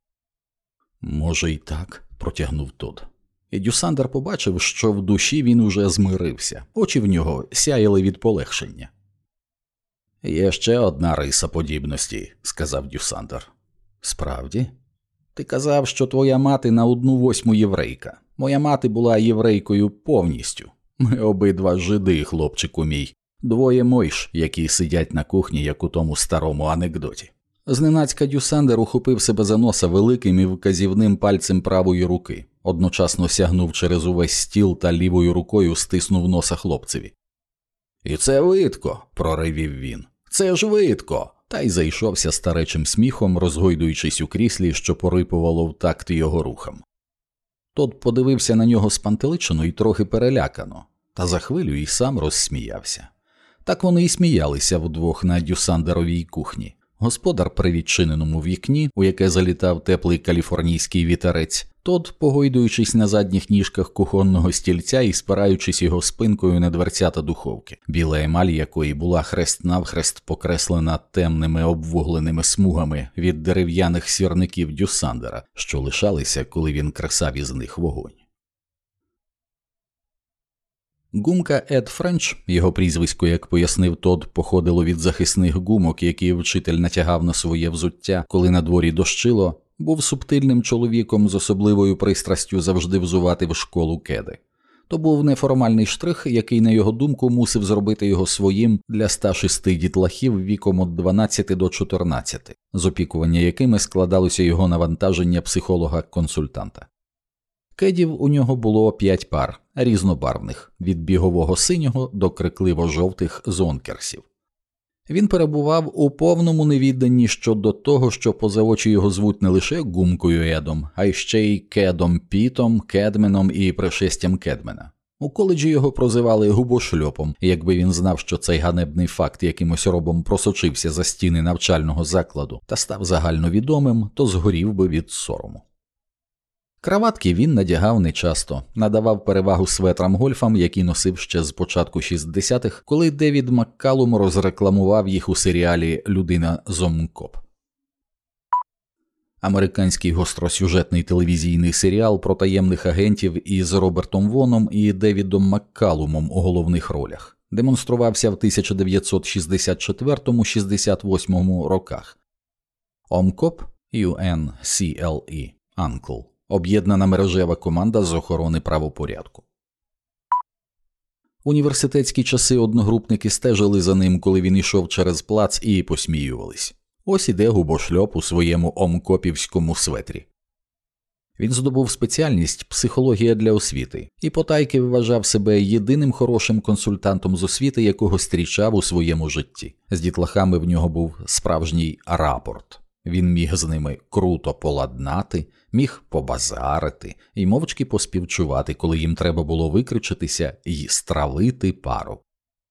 Може, і так, протягнув Тод. І Дюсандер побачив, що в душі він уже змирився, очі в нього сяяли від полегшення. Є ще одна риса подібності, сказав Дюсандер. Справді, ти казав, що твоя мати на одну восьму єврейка. Моя мати була єврейкою повністю. Ми обидва жиди, хлопчику мій, двоє мойш, які сидять на кухні, як у тому старому анекдоті. Зненацька Дюсандер ухопив себе за носа великим і вказівним пальцем правої руки, одночасно сягнув через увесь стіл та лівою рукою стиснув носа хлопцеві. І це видко, проривів він. Це ж видко. Та й зайшовся старечим сміхом, розгойдуючись у кріслі, що порипувало в такт його рухам. Тот подивився на нього спантеличено і трохи перелякано, та за хвилю і сам розсміявся. Так вони й сміялися вдвох на дюсандеровій кухні. Господар при відчиненому вікні, у яке залітав теплий каліфорнійський вітерець, Тод, погойдуючись на задніх ніжках кухонного стільця і спираючись його спинкою на дверцята духовки, біла емаль якої була хрест навхрест покреслена темними обвугленими смугами від дерев'яних сірників Дюсандера, що лишалися, коли він кресав із них вогонь. Гумка Ед Френч, його прізвисько, як пояснив Тод, походило від захисних гумок, які вчитель натягав на своє взуття, коли на дворі дощило, був субтильним чоловіком з особливою пристрастю завжди взувати в школу кеди. То був неформальний штрих, який, на його думку, мусив зробити його своїм для 106 дітлахів віком від 12 до 14, з опікування якими складалося його навантаження психолога-консультанта. Кедів у нього було п'ять пар різнобарвних від бігового синього до крикливо жовтих зонкерсів. Він перебував у повному невідданні щодо того, що поза очі його звуть не лише гумкою Едом, а й ще й кедом Пітом, Кедменом і пришестям Кедмена. У коледжі його прозивали губошльопом, якби він знав, що цей ганебний факт якимось робом просочився за стіни навчального закладу та став загальновідомим, то згорів би від сорому. Краватки він надягав нечасто, надавав перевагу светрам гольфам, які носив ще з початку 60-х, коли Девід Маккалум розрекламував їх у серіалі Людина Зомкоп. Американський гостросюжетний телевізійний серіал про таємних агентів із Робертом Воном і Девідом Маккалумом у головних ролях демонструвався в 1964-68 роках. Омкоп UNCLE Uncle об'єднана мережева команда з охорони правопорядку. Університетські часи одногрупники стежили за ним, коли він йшов через плац і посміювались. Ось іде губошльоп у своєму омкопівському светрі. Він здобув спеціальність психологія для освіти і потайки вважав себе єдиним хорошим консультантом з освіти, якого зустрічав у своєму житті. З дітлахами в нього був справжній рапорт. Він міг з ними круто поладнати, міг побазарити і мовчки поспівчувати, коли їм треба було викричитися і стравити пару.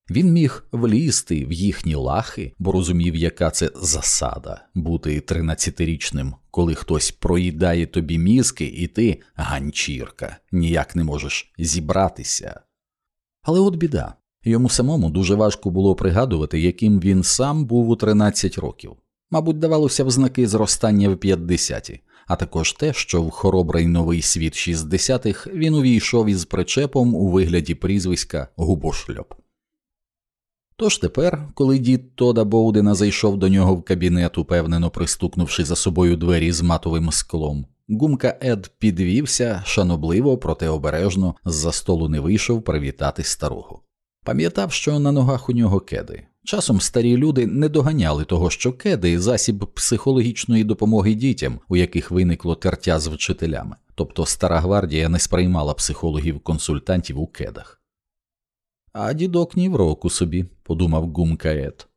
Він міг влізти в їхні лахи, бо розумів, яка це засада бути тринадцятирічним, коли хтось проїдає тобі мізки, і ти, ганчірка, ніяк не можеш зібратися. Але от біда. Йому самому дуже важко було пригадувати, яким він сам був у 13 років. Мабуть, давалося в знаки зростання в 50-ті, а також те, що в хоробрий новий світ 60-х він увійшов із причепом у вигляді прізвиська Губошльоп. Тож тепер, коли дід Тода Боудена зайшов до нього в кабінет, упевнено пристукнувши за собою двері з матовим склом, гумка Ед підвівся шанобливо, проте обережно з за столу не вийшов привітати старого. Пам'ятав, що на ногах у нього кеди. Часом старі люди не доганяли того, що кеди засіб психологічної допомоги дітям, у яких виникло тертя з вчителями, тобто стара гвардія не сприймала психологів-консультантів у кедах. А дідок ні в року собі, подумав гумкает.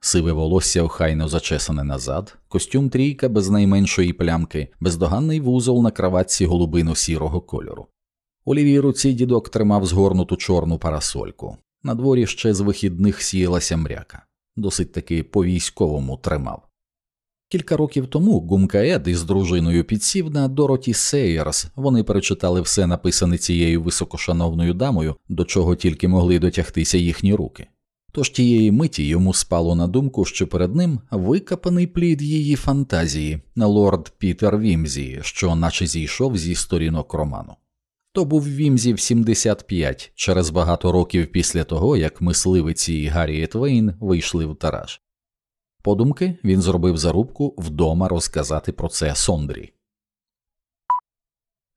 Сиве волосся охайно зачесане назад, костюм трійка без найменшої плямки, бездоганний вузол на краватці голубино сірого кольору. У лівій руці дідок тримав згорнуту чорну парасольку. На дворі ще з вихідних сіялася мряка, досить таки по військовому тримав. Кілька років тому Гумкаед із дружиною підсів на Дороті Сейерс. Вони перечитали все написане цією високошановною дамою, до чого тільки могли дотягтися їхні руки. Тож тієї миті йому спало на думку, що перед ним викопаний плід її фантазії, на лорд Пітер Вімзі, що наче зійшов зі сторінок роману. То був Вімзі в 75, через багато років після того, як мисливиці і Гарріет Вейн вийшли в тараж. Подумки він зробив зарубку вдома розказати про це Сондрі.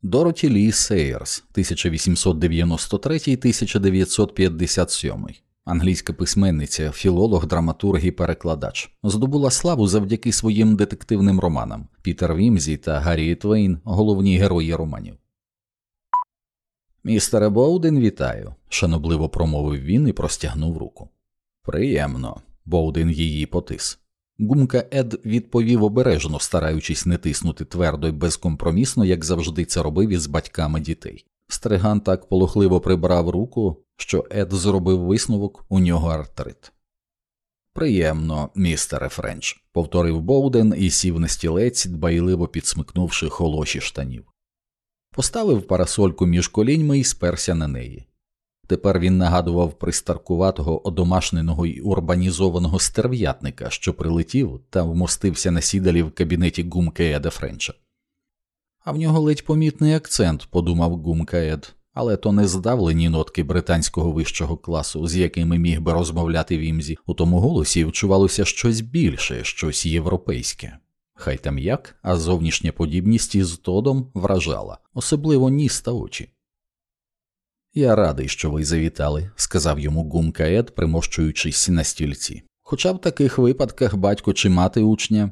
Дороті Лі Сейерс 1893 1957 англійська письменниця, філолог, драматург і перекладач, здобула славу завдяки своїм детективним романам Пітер Вімзі та Гаррієт Вейн, головні герої романів. Містере Боуден, вітаю, шанобливо промовив він і простягнув руку. Приємно, Боуден її потис. Гумка Ед відповів обережно, стараючись не тиснути твердо й безкомпромісно, як завжди це робив із батьками дітей. Стриган так полохливо прибрав руку, що Ед зробив висновок у нього артрит. Приємно, містере Френч, повторив Боуден і сів на стілець, дбайливо підсмикнувши холоші штанів. Поставив парасольку між коліньми і сперся на неї. Тепер він нагадував пристаркуватого одомашненого й урбанізованого стерв'ятника, що прилетів та вмостився на сідалі в кабінеті гумки Еда Френча. А в нього ледь помітний акцент, подумав гумка Ед, але то не здавлені нотки британського вищого класу, з якими міг би розмовляти Вімзі. У тому голосі вчувалося щось більше, щось європейське. Хай там як, а зовнішня подібність із Тодом вражала, особливо ніс та очі. Я радий, що ви завітали, сказав йому гумка Ед, примощуючись на стільці. Хоча в таких випадках батько чи мати учня.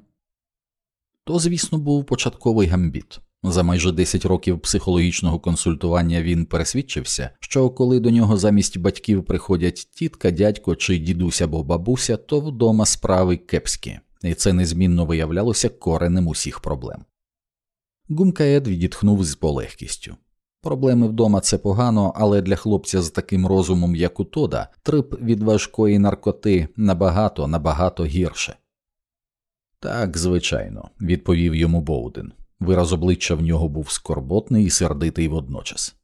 То, звісно, був початковий гамбіт. За майже 10 років психологічного консультування він пересвідчився, що коли до нього замість батьків приходять тітка, дядько чи дідусь або бабуся, то вдома справи кепські, і це незмінно виявлялося коренем усіх проблем. Гумка Ед відітхнув з полегкістю. Проблеми вдома це погано, але для хлопця з таким розумом, як у Тода, трип від важкої наркоти набагато набагато гірше. Так, звичайно, відповів йому Боуден. Вираз обличчя в нього був скорботний і сердитий водночас.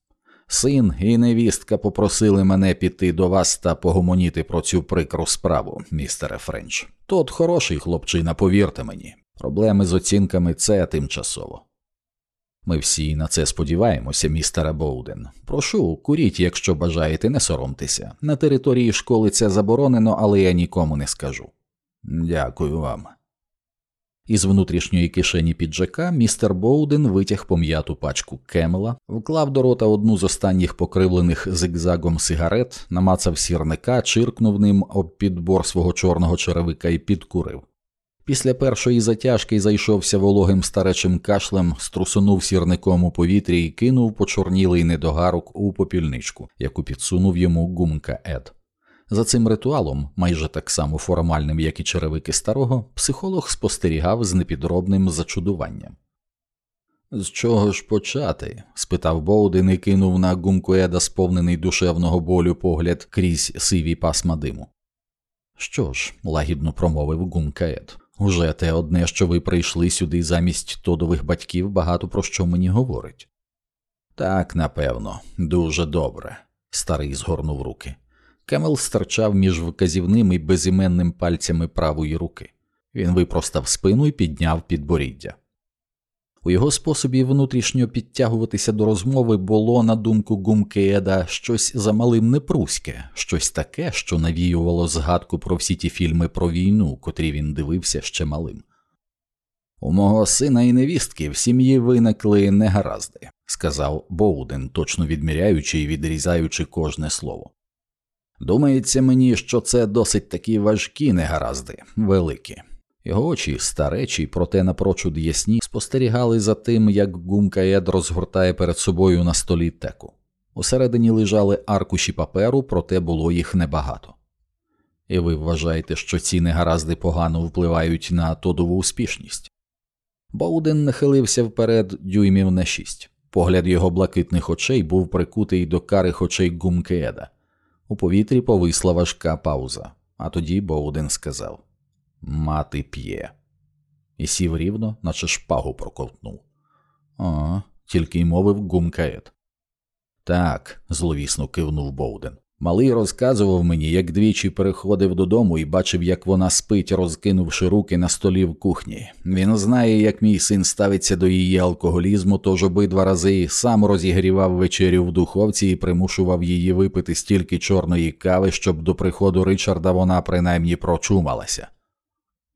Син і невістка попросили мене піти до вас та погомоніти про цю прикру справу, містере Френч. Тот хороший хлопчина, повірте мені. Проблеми з оцінками це тимчасово. Ми всі на це сподіваємося, містере Боуден. Прошу, куріть, якщо бажаєте, не соромтеся. На території школи це заборонено, але я нікому не скажу. Дякую вам. Із внутрішньої кишені піджака містер Боуден витяг пом'яту пачку кемела, вклав до рота одну з останніх покривлених зигзагом сигарет, намацав сірника, чиркнув ним об підбор свого чорного черевика і підкурив. Після першої затяжки зайшовся вологим старечим кашлем, струсунув сірником у повітрі і кинув почорнілий недогарок у попільничку, яку підсунув йому гумка Ед. За цим ритуалом, майже так само формальним, як і черевики старого, психолог спостерігав з непідробним зачудуванням. З чого ж почати? спитав Боуден і кинув на гумкуеда сповнений душевного болю погляд крізь сиві пасма диму. Що ж, лагідно промовив гумкаед, уже те одне, що ви прийшли сюди замість тодових батьків, багато про що мені говорить. Так, напевно, дуже добре, старий згорнув руки. Кемел стирчав між вказівним і безіменним пальцями правої руки. Він випростав спину і підняв підборіддя. У його способі внутрішньо підтягуватися до розмови було, на думку Гумкееда, щось замалим непруське, щось таке, що навіювало згадку про всі ті фільми про війну, котрі він дивився ще малим. У мого сина і невістки в сім'ї виникли негаразди, сказав Боуден, точно відміряючи і відрізаючи кожне слово. Думається мені, що це досить такі важкі негаразди, великі. Його очі, старечі, проте напрочуд ясні, спостерігали за тим, як гумка розгортає перед собою на столі теку. Усередині лежали аркуші паперу, проте було їх небагато. І ви вважаєте, що ці негаразди погано впливають на тодову успішність? Боуден нахилився вперед дюймів на шість. Погляд його блакитних очей був прикутий до карих очей Гумкееда. У повітрі повисла важка пауза, а тоді Боуден сказав Мати п'є. І сів рівно, наче шпагу проковтнув. А, тільки й мовив гумкает. Так, зловісно кивнув Боуден. Малий розказував мені, як двічі переходив додому і бачив, як вона спить, розкинувши руки на столі в кухні. Він знає, як мій син ставиться до її алкоголізму, тож обидва рази сам розігрівав вечерю в духовці і примушував її випити стільки чорної кави, щоб до приходу Ричарда вона принаймні прочумалася.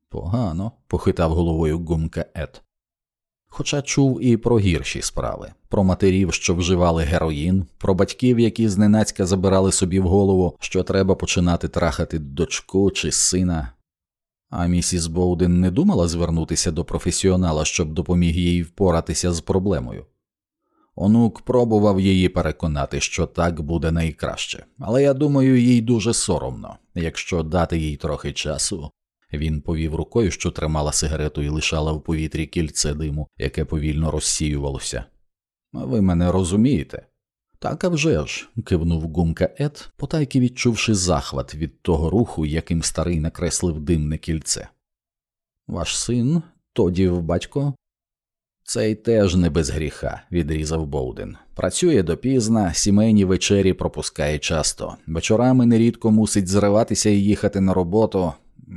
Погано, похитав головою гумка Ед хоча чув і про гірші справи про матерів, що вживали героїн, про батьків, які зненацька забирали собі в голову, що треба починати трахати дочку чи сина. А місіс Боуден не думала звернутися до професіонала, щоб допоміг їй впоратися з проблемою. Онук пробував її переконати, що так буде найкраще, але я думаю, їй дуже соромно, якщо дати їй трохи часу, він повів рукою, що тримала сигарету і лишала в повітрі кільце диму, яке повільно розсіювалося. Ви мене розумієте? Так а вже ж, кивнув гумка Ед, потайки відчувши захват від того руху, яким старий накреслив димне кільце. Ваш син, Тодів батько. Цей теж не без гріха, відрізав Боуден. Працює допізна, сімейні вечері пропускає часто. Вечорами нерідко мусить зриватися і їхати на роботу,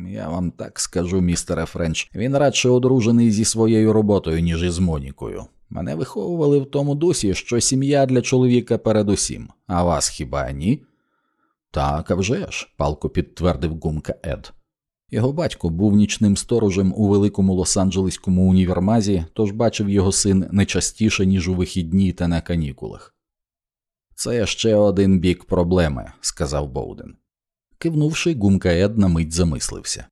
я вам так скажу, містере Френч, він радше одружений зі своєю роботою, ніж із Монікою. Мене виховували в тому дусі, що сім'я для чоловіка передусім, а вас хіба ні? Так, а вже ж, палко підтвердив гумка Ед. Його батько був нічним сторожем у великому Лос-Анджелеському універмазі, тож бачив його син не частіше, ніж у вихідні та на канікулах. Це ще один бік проблеми, сказав Боуден. Кивнувши, гумка Ед на мить замислився.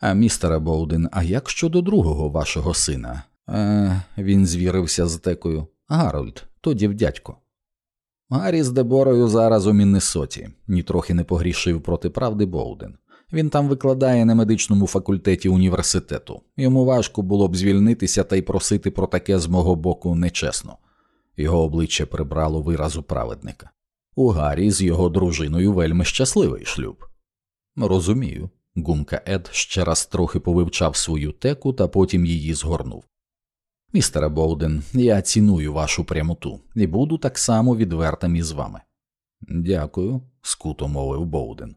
А містере Боуден, а як щодо другого вашого сина? Е, Він звірився з текою. Гарольд, тоді в дядько. Гаррі з Деборою зараз у Міннесоті, нітрохи не погрішив проти правди Боуден. Він там викладає на медичному факультеті університету. Йому важко було б звільнитися та й просити про таке з мого боку нечесно. Його обличчя прибрало виразу праведника. У Гаррі з його дружиною вельми щасливий шлюб. Розумію. Гумка Ед ще раз трохи повивчав свою теку та потім її згорнув. Містере Боуден, я ціную вашу прямоту і буду так само відвертим із вами. Дякую, скуто мовив Боуден.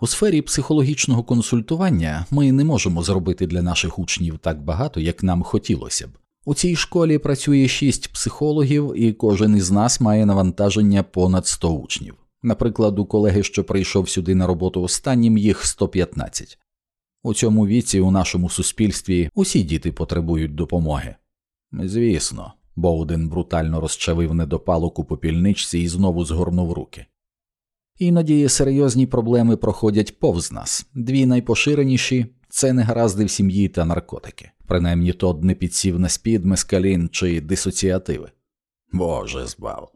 У сфері психологічного консультування ми не можемо зробити для наших учнів так багато, як нам хотілося б. У цій школі працює шість психологів, і кожен із нас має навантаження понад 100 учнів. Наприклад, у колеги, що прийшов сюди на роботу останнім, їх 115. У цьому віці у нашому суспільстві усі діти потребують допомоги. Звісно, Боуден брутально розчавив недопалок у попільничці і знову згорнув руки. Іноді серйозні проблеми проходять повз нас. Дві найпоширеніші це негаразди в сім'ї та наркотики. Принаймні тот не підсів на спід, мескалін чи дисоціативи. Боже збав.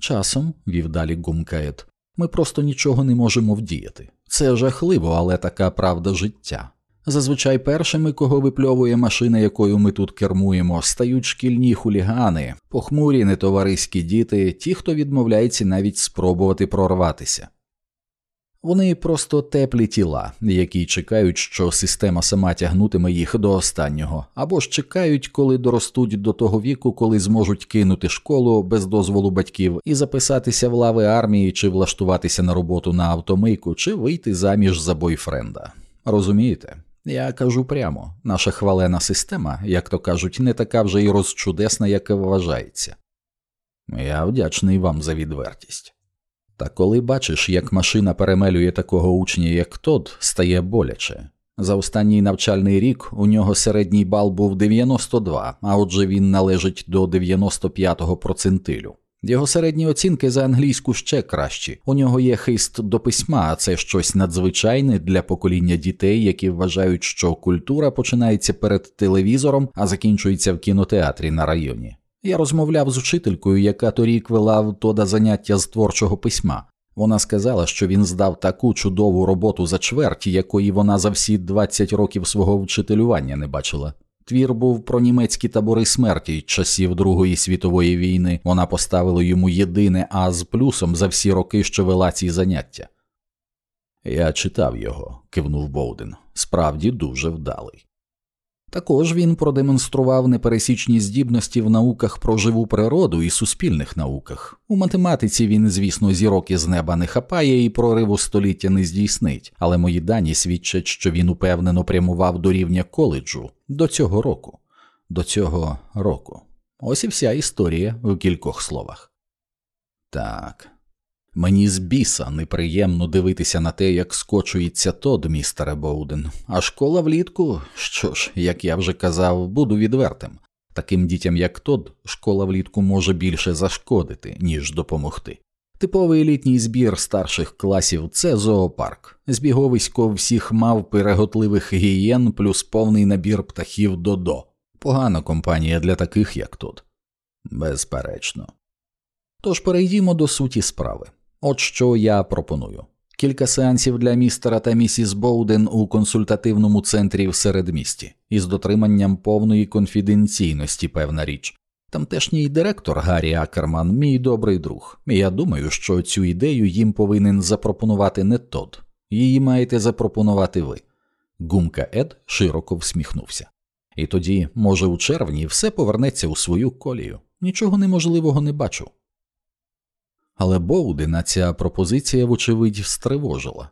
Часом, вів далі Гумкаєт, ми просто нічого не можемо вдіяти. Це жахливо, але така правда життя. Зазвичай першими, кого випльовує машина, якою ми тут кермуємо, стають шкільні хулігани, похмурі нетовариські діти, ті, хто відмовляється навіть спробувати прорватися. Вони просто теплі тіла, які чекають, що система сама тягнутиме їх до останнього, або ж чекають, коли доростуть до того віку, коли зможуть кинути школу без дозволу батьків і записатися в лави армії, чи влаштуватися на роботу на автомийку, чи вийти заміж за бойфренда. Розумієте? Я кажу прямо, наша хвалена система, як то кажуть, не така вже й розчудесна, як вважається. Я вдячний вам за відвертість. Та коли бачиш, як машина перемелює такого учня, як тот, стає боляче. За останній навчальний рік у нього середній бал був 92, а отже він належить до 95-го процентилю. Його середні оцінки за англійську ще кращі. У нього є хист до письма, а це щось надзвичайне для покоління дітей, які вважають, що культура починається перед телевізором, а закінчується в кінотеатрі на районі. Я розмовляв з учителькою, яка торік вела в Тода заняття з творчого письма. Вона сказала, що він здав таку чудову роботу за чверть, якої вона за всі 20 років свого вчителювання не бачила. Твір був про німецькі табори смерті часів Другої світової війни. Вона поставила йому єдине А з плюсом за всі роки, що вела ці заняття. Я читав його, кивнув Боуден. Справді дуже вдалий. Також він продемонстрував непересічні здібності в науках про живу природу і суспільних науках. У математиці він, звісно, зірок із неба не хапає і прориву століття не здійснить, але мої дані свідчать, що він упевнено прямував до рівня коледжу до цього року. До цього року. Ось і вся історія в кількох словах. Так, Мені з біса неприємно дивитися на те, як скочується Тод, містере Боуден, а школа влітку, що ж, як я вже казав, буду відвертим. Таким дітям, як Тод, школа влітку може більше зашкодити, ніж допомогти. Типовий елітній збір старших класів це зоопарк, збіговисько всіх мав переготливих гієн плюс повний набір птахів додо. Погана компанія для таких, як Тод. Безперечно. Тож перейдімо до суті справи. От що я пропоную. Кілька сеансів для містера та місіс Боуден у консультативному центрі в середмісті із дотриманням повної конфіденційності, певна річ. Тамтешній директор Гаррі Акерман, мій добрий друг, я думаю, що цю ідею їм повинен запропонувати не Тод. Її маєте запропонувати ви. Гумка Ед широко всміхнувся. І тоді, може, у червні все повернеться у свою колію. Нічого неможливого не бачу але Боудена ця пропозиція, вочевидь, стривожила.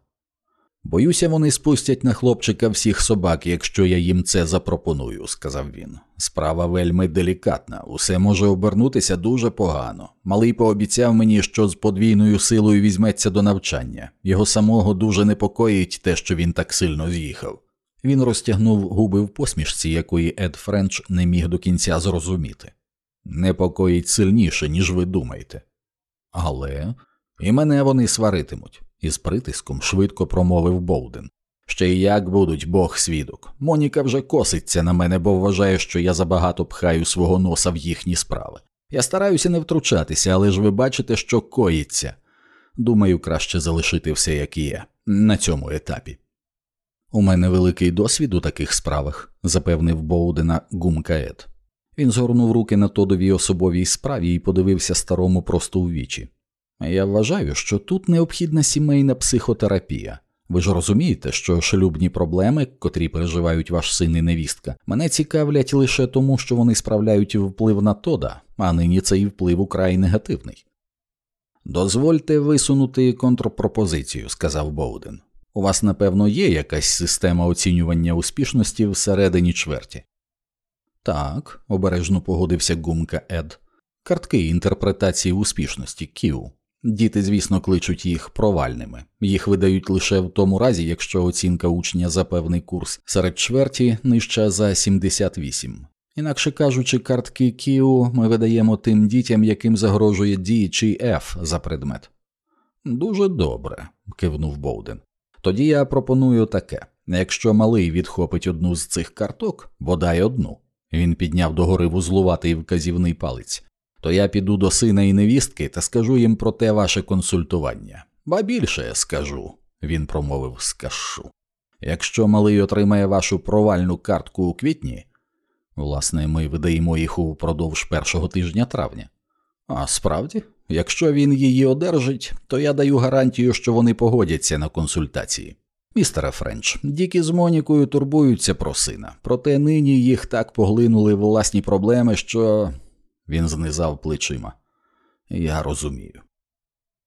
Боюся, вони спустять на хлопчика всіх собак, якщо я їм це запропоную, сказав він. Справа вельми делікатна, усе може обернутися дуже погано. Малий пообіцяв мені, що з подвійною силою візьметься до навчання. Його самого дуже непокоїть те, що він так сильно з'їхав. Він розтягнув губи в посмішці, якої Ед Френч не міг до кінця зрозуміти. Непокоїть сильніше, ніж ви думаєте. Але і мене вони сваритимуть, із притиском швидко промовив Боуден. Ще й як будуть бог свідок. Моніка вже коситься на мене, бо вважає, що я забагато пхаю свого носа в їхні справи. Я стараюся не втручатися, але ж ви бачите, що коїться. Думаю, краще залишити все, як є, на цьому етапі. У мене великий досвід у таких справах, запевнив Боудена Гумкает. Він згорнув руки на тодовій особовій справі і подивився старому просто у вічі. Я вважаю, що тут необхідна сімейна психотерапія. Ви ж розумієте, що шлюбні проблеми, котрі переживають ваш син і невістка, мене цікавлять лише тому, що вони справляють вплив на Тода, а нині цей вплив украй негативний. Дозвольте висунути контрпропозицію, сказав Боуден. У вас, напевно, є якась система оцінювання успішності всередині чверті. Так, обережно погодився гумка Ед. Картки інтерпретації успішності Кіу. Діти, звісно, кличуть їх провальними, їх видають лише в тому разі, якщо оцінка учня за певний курс серед чверті нижча за 78. Інакше кажучи, картки Кіу ми видаємо тим дітям, яким загрожує D чи F за предмет. Дуже добре, кивнув Боуден. Тоді я пропоную таке: якщо малий відхопить одну з цих карток, бодай одну, він підняв догори вузлуватий вказівний палець. То я піду до сина і невістки та скажу їм про те ваше консультування. Ба більше скажу, він промовив скашу. Якщо малий отримає вашу провальну картку у квітні, власне, ми видаємо їх упродовж першого тижня травня. А справді, якщо він її одержить, то я даю гарантію, що вони погодяться на консультації. Містере Френч, Дікі з Монікою турбуються про сина, проте нині їх так поглинули власні проблеми, що він знизав плечима. Я розумію.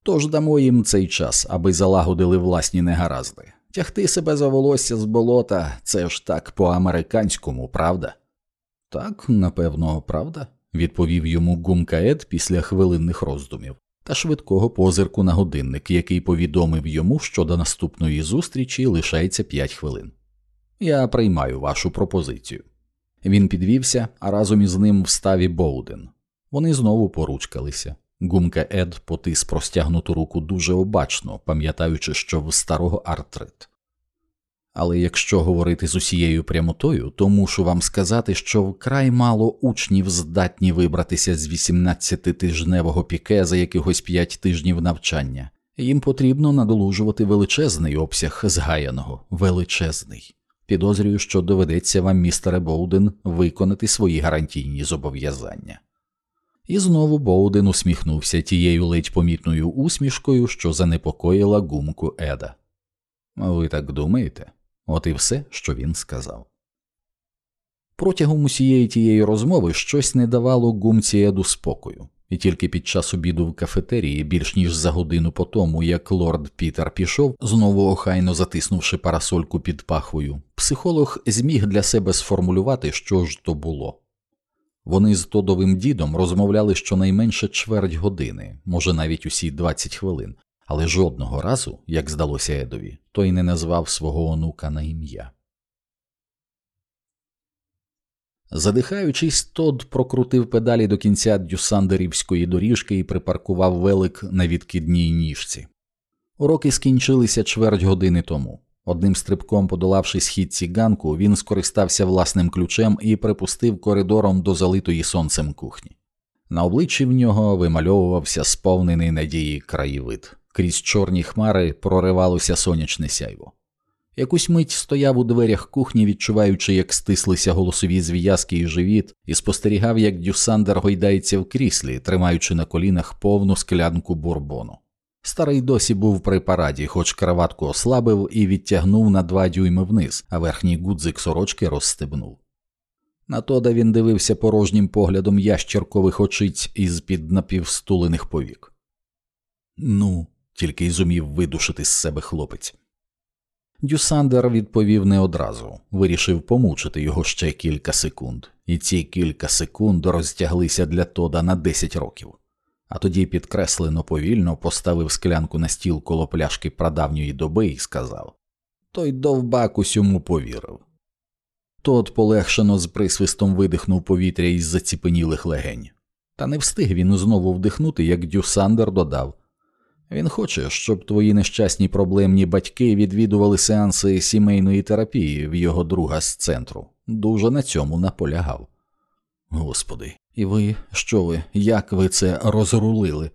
Тож дамо їм цей час, аби залагодили власні негаразди. Тягти себе за волосся з болота це ж так по американському, правда? Так, напевно, правда, відповів йому Гумкаед після хвилинних роздумів та швидкого позирку на годинник, який повідомив йому, що до наступної зустрічі лишається п'ять хвилин. Я приймаю вашу пропозицію. Він підвівся, а разом із ним встав і Боуден. Вони знову поручкалися. Гумка Ед потис простягнуту руку дуже обачно, пам'ятаючи, що в старого артрит. Але якщо говорити з усією прямотою, то мушу вам сказати, що вкрай мало учнів здатні вибратися з 18-тижневого піке за якихось 5 тижнів навчання. Їм потрібно надолужувати величезний обсяг згаяного, величезний. Підозрюю, що доведеться вам, містере Боуден, виконати свої гарантійні зобов'язання. І знову Боуден усміхнувся тією ледь помітною усмішкою, що занепокоїла гумку Еда. Ви так думаєте? От і все, що він сказав. Протягом усієї тієї розмови щось не давало гумці Еду спокою, і тільки під час обіду в кафетерії, більш ніж за годину по тому, як лорд Пітер пішов, знову охайно затиснувши парасольку під пахвою, психолог зміг для себе сформулювати, що ж то було. Вони з Тодовим дідом розмовляли щонайменше чверть години, може навіть усі 20 хвилин, але жодного разу, як здалося Едові, той не назвав свого онука на ім'я. Задихаючись, Тод прокрутив педалі до кінця дюсандерівської доріжки і припаркував велик на відкидній ніжці. Уроки скінчилися чверть години тому. Одним стрибком, подолавши східці ганку, він скористався власним ключем і припустив коридором до залитої сонцем кухні. На обличчі в нього вимальовувався сповнений надії краєвид. Крізь чорні хмари проривалося сонячне сяйво. Якусь мить стояв у дверях кухні, відчуваючи, як стислися голосові зв'язки і живіт, і спостерігав, як Дюсандер гойдається в кріслі, тримаючи на колінах повну склянку бурбону. Старий досі був при параді, хоч краватку ослабив і відтягнув на два дюйми вниз, а верхній гудзик сорочки розстебнув. На Тода він дивився порожнім поглядом ящеркових очиць із під напівстулених повік. Ну, тільки й зумів видушити з себе хлопець. Дюсандер відповів не одразу, вирішив помучити його ще кілька секунд, і ці кілька секунд розтяглися для Тода на 10 років, а тоді підкреслено повільно поставив склянку на стіл коло пляшки прадавньої доби і сказав Той довбак усьому повірив. Тод полегшено з присвистом видихнув повітря із заціпенілих легень. Та не встиг він знову вдихнути, як Дюсандер додав він хоче, щоб твої нещасні проблемні батьки відвідували сеанси сімейної терапії в його друга з центру. Дуже на цьому наполягав. Господи, і ви, що ви, як ви це розрулили?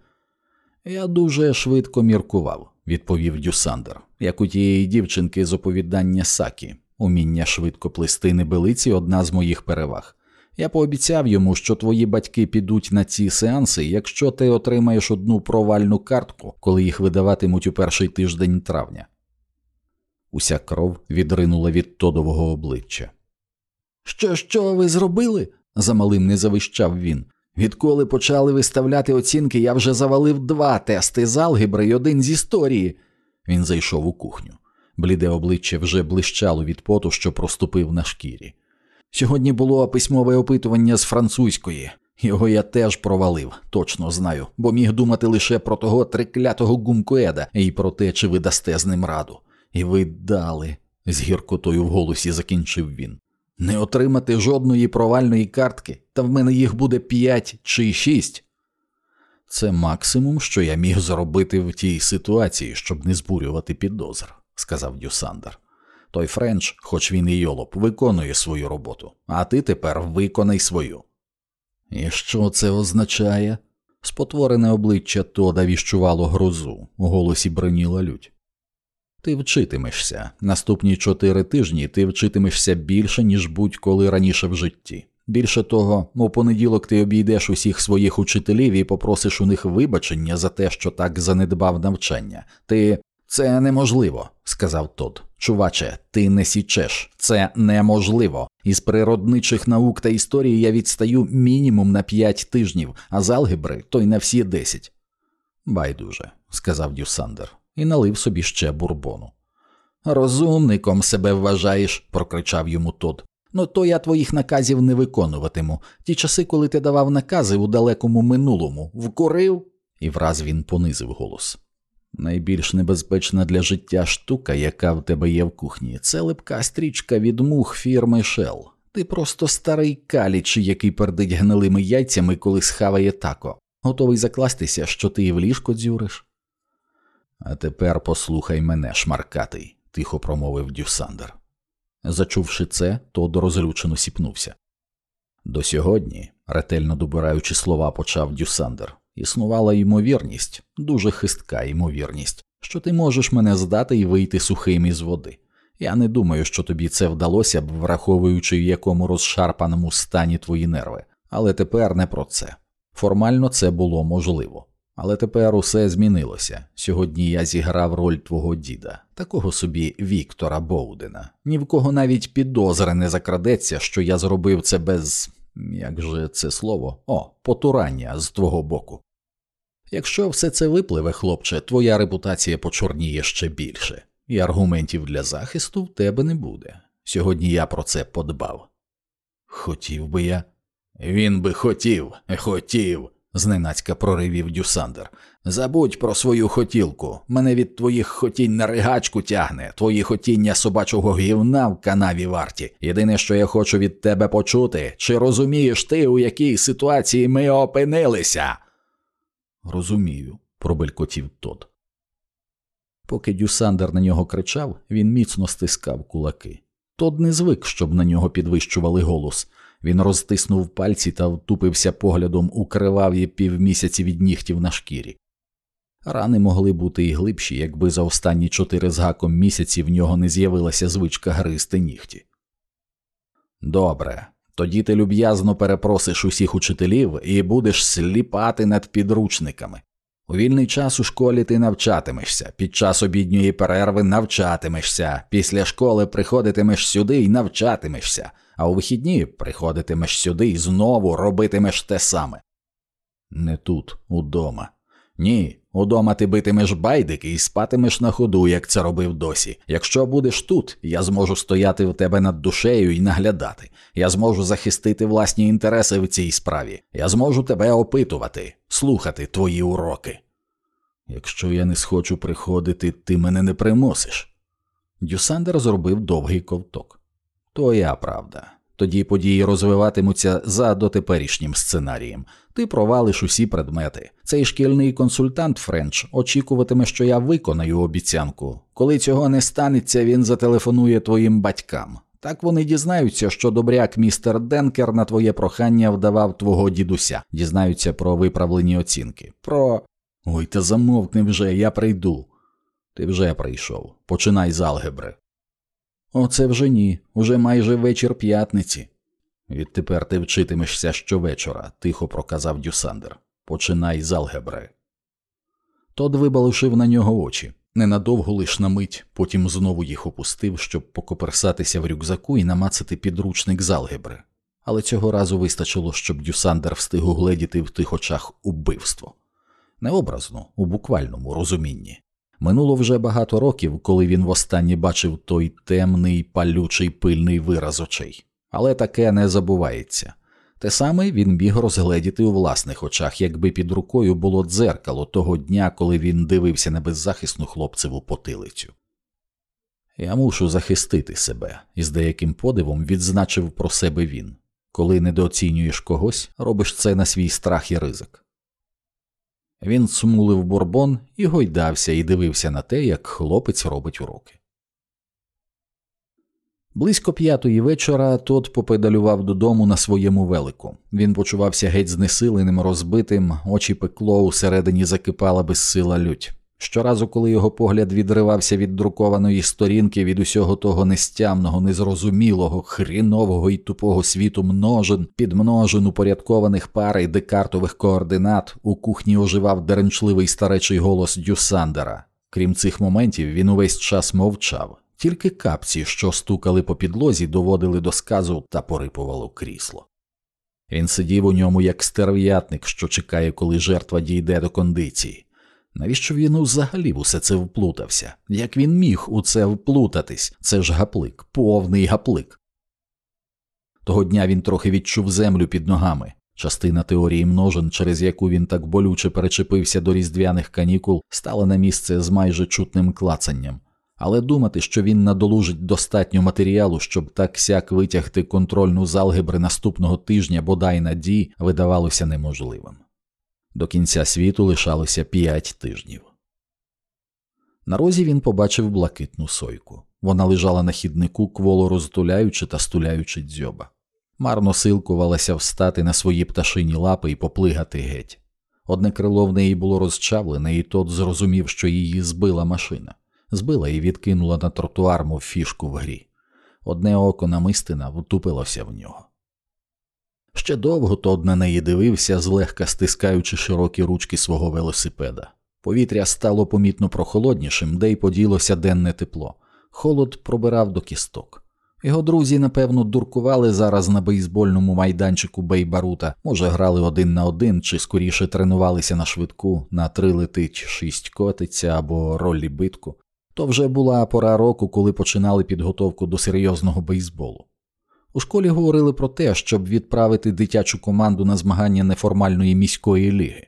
Я дуже швидко міркував, відповів Дюсандер, як у тієї дівчинки з оповідання Сакі. Уміння швидко плести небелиці одна з моїх переваг. Я пообіцяв йому, що твої батьки підуть на ці сеанси, якщо ти отримаєш одну провальну картку, коли їх видаватимуть у перший тиждень травня. Уся кров відринула від тодового обличчя. Що, що ви зробили? замалим не завищав він. Відколи почали виставляти оцінки, я вже завалив два тести з алгебри і один з історії. Він зайшов у кухню. Бліде обличчя вже блищало від поту, що проступив на шкірі. Сьогодні було письмове опитування з французької. Його я теж провалив, точно знаю, бо міг думати лише про того триклятого гумкуеда і про те, чи ви дасте з ним раду. І ви дали, з гіркотою в голосі закінчив він. Не отримати жодної провальної картки, та в мене їх буде п'ять чи шість. Це максимум, що я міг зробити в тій ситуації, щоб не збурювати підозр, сказав Дюсандер. Той Френч, хоч він і йолоп, виконує свою роботу, а ти тепер виконай свою. І що це означає? Спотворене обличчя Тода віщувало грозу, у голосі броніла лють. Ти вчитимешся. Наступні чотири тижні ти вчитимешся більше, ніж будь-коли раніше в житті. Більше того, у понеділок ти обійдеш усіх своїх учителів і попросиш у них вибачення за те, що так занедбав навчання. Ти це неможливо, сказав Тод. Чуваче, ти не січеш, це неможливо. Із природничих наук та історії я відстаю мінімум на п'ять тижнів, а з алгебри то й на всі десять. Байдуже, сказав Дюсандер, і налив собі ще бурбону. Розумником себе вважаєш, прокричав йому Тод. Ну то я твоїх наказів не виконуватиму. Ті часи, коли ти давав накази у далекому минулому, вкурив, і враз він понизив голос. Найбільш небезпечна для життя штука, яка в тебе є в кухні, це липка стрічка від мух фірми Shell. Ти просто старий каліч, який пердить гнилими яйцями, коли схаває тако, готовий закластися, що ти і в ліжко дзюриш. А тепер послухай мене, шмаркатий. тихо промовив Дюсандер. Зачувши це, Тод розлючено сіпнувся. До сьогодні, ретельно добираючи слова, почав Дюсандер, існувала ймовірність, дуже хистка ймовірність, що ти можеш мене здати і вийти сухим із води. Я не думаю, що тобі це вдалося б, враховуючи в якому розшарпаному стані твої нерви, але тепер не про це. Формально це було можливо. Але тепер усе змінилося. Сьогодні я зіграв роль твого діда, такого собі Віктора Боудена. Ні в кого навіть підозри не закрадеться, що я зробив це без. як же це слово? О, потурання з твого боку. Якщо все це випливе, хлопче, твоя репутація почорніє ще більше, і аргументів для захисту в тебе не буде. Сьогодні я про це подбав. Хотів би я. Він би хотів, хотів зненацька проривів Дюсандер. Забудь про свою хотілку. Мене від твоїх хотінь на ригачку тягне, твої хотіння собачого гівна в канаві варті. Єдине, що я хочу від тебе почути, чи розумієш ти, у якій ситуації ми опинилися? Розумію, пробелькотів Тод. Поки Дюсандер на нього кричав, він міцно стискав кулаки. Тод не звик, щоб на нього підвищували голос. Він розтиснув пальці та втупився поглядом у криваві півмісяці від нігтів на шкірі. Рани могли бути і глибші, якби за останні чотири з гаком місяці в нього не з'явилася звичка гризти нігті. Добре, тоді ти люб'язно перепросиш усіх учителів і будеш сліпати над підручниками. У вільний час у школі ти навчатимешся, під час обідньої перерви навчатимешся, після школи приходитимеш сюди і навчатимешся а у вихідні приходитимеш сюди і знову робитимеш те саме. Не тут, удома. Ні, удома ти битимеш байдики і спатимеш на ходу, як це робив досі. Якщо будеш тут, я зможу стояти в тебе над душею і наглядати. Я зможу захистити власні інтереси в цій справі. Я зможу тебе опитувати, слухати твої уроки. Якщо я не схочу приходити, ти мене не примусиш. Дюсандер зробив довгий ковток. Твоя правда. Тоді події розвиватимуться за дотеперішнім сценарієм. Ти провалиш усі предмети. Цей шкільний консультант Френч очікуватиме, що я виконаю обіцянку. Коли цього не станеться, він зателефонує твоїм батькам. Так вони дізнаються, що добряк містер Денкер на твоє прохання вдавав твого дідуся, дізнаються про виправлені оцінки. Про. Ой, та замовкни вже, я прийду. Ти вже прийшов. Починай з алгебри. Оце вже ні, уже майже вечір п'ятниці. Відтепер ти вчитимешся щовечора, тихо проказав Дюсандер. Починай з алгебри. Тод вибалушив на нього очі, ненадовго лиш на мить, потім знову їх опустив, щоб покоперсатися в рюкзаку і намацати підручник з алгебри. Але цього разу вистачило, щоб Дюсандер встиг угледіти в тих очах убивство. Необразно, у буквальному розумінні. Минуло вже багато років, коли він востаннє бачив той темний, палючий пильний вираз очей, але таке не забувається. Те саме він міг розгледіти у власних очах, якби під рукою було дзеркало того дня, коли він дивився на беззахисну хлопцеву потилицю. Я мушу захистити себе, і з деяким подивом відзначив про себе він коли недооцінюєш когось, робиш це на свій страх і ризик. Він цмулив бурбон і гойдався і дивився на те, як хлопець робить уроки. Близько п'ятої вечора тот попедалював додому на своєму велику. Він почувався геть знесиленим, розбитим, очі пекло, усередині закипала безсила лють. Щоразу, коли його погляд відривався від друкованої сторінки від усього того нестямного, незрозумілого, хрінового і тупого світу множин, підмножин упорядкованих пар і декартових координат, у кухні оживав деренчливий старечий голос Дюсандера. Крім цих моментів, він увесь час мовчав, тільки капці, що стукали по підлозі, доводили до сказу та порипувало крісло. Він сидів у ньому як стерв'ятник, що чекає, коли жертва дійде до кондиції. Навіщо він взагалі в усе це вплутався? Як він міг у це вплутатись? Це ж гаплик, повний гаплик. Того дня він трохи відчув землю під ногами. Частина теорії множин, через яку він так болюче перечепився до різдвяних канікул, стала на місце з майже чутним клацанням, але думати, що він надолужить достатньо матеріалу, щоб так сяк витягти контрольну з алгебри наступного тижня бодай на дій, видавалося неможливим. До кінця світу лишалося п'ять тижнів. На розі він побачив блакитну сойку. Вона лежала на хіднику, кволо розтуляючи та стуляючи дзьоба. Марно силкувалася встати на свої пташині лапи і поплигати геть. Одне крило в неї було розчавлене, і тот зрозумів, що її збила машина, збила і відкинула на тротуар, мов фішку в грі. Одне око намистина втупилося в нього. Ще довго Тод на неї дивився, злегка стискаючи широкі ручки свого велосипеда. Повітря стало помітно прохолоднішим, де й поділося денне тепло. Холод пробирав до кісток. Його друзі, напевно, дуркували зараз на бейсбольному майданчику Бейбарута, може, грали один на один, чи скоріше тренувалися на швидку, на три летить, шість котиться або ролі битку. То вже була пора року, коли починали підготовку до серйозного бейсболу. У школі говорили про те, щоб відправити дитячу команду на змагання неформальної міської ліги.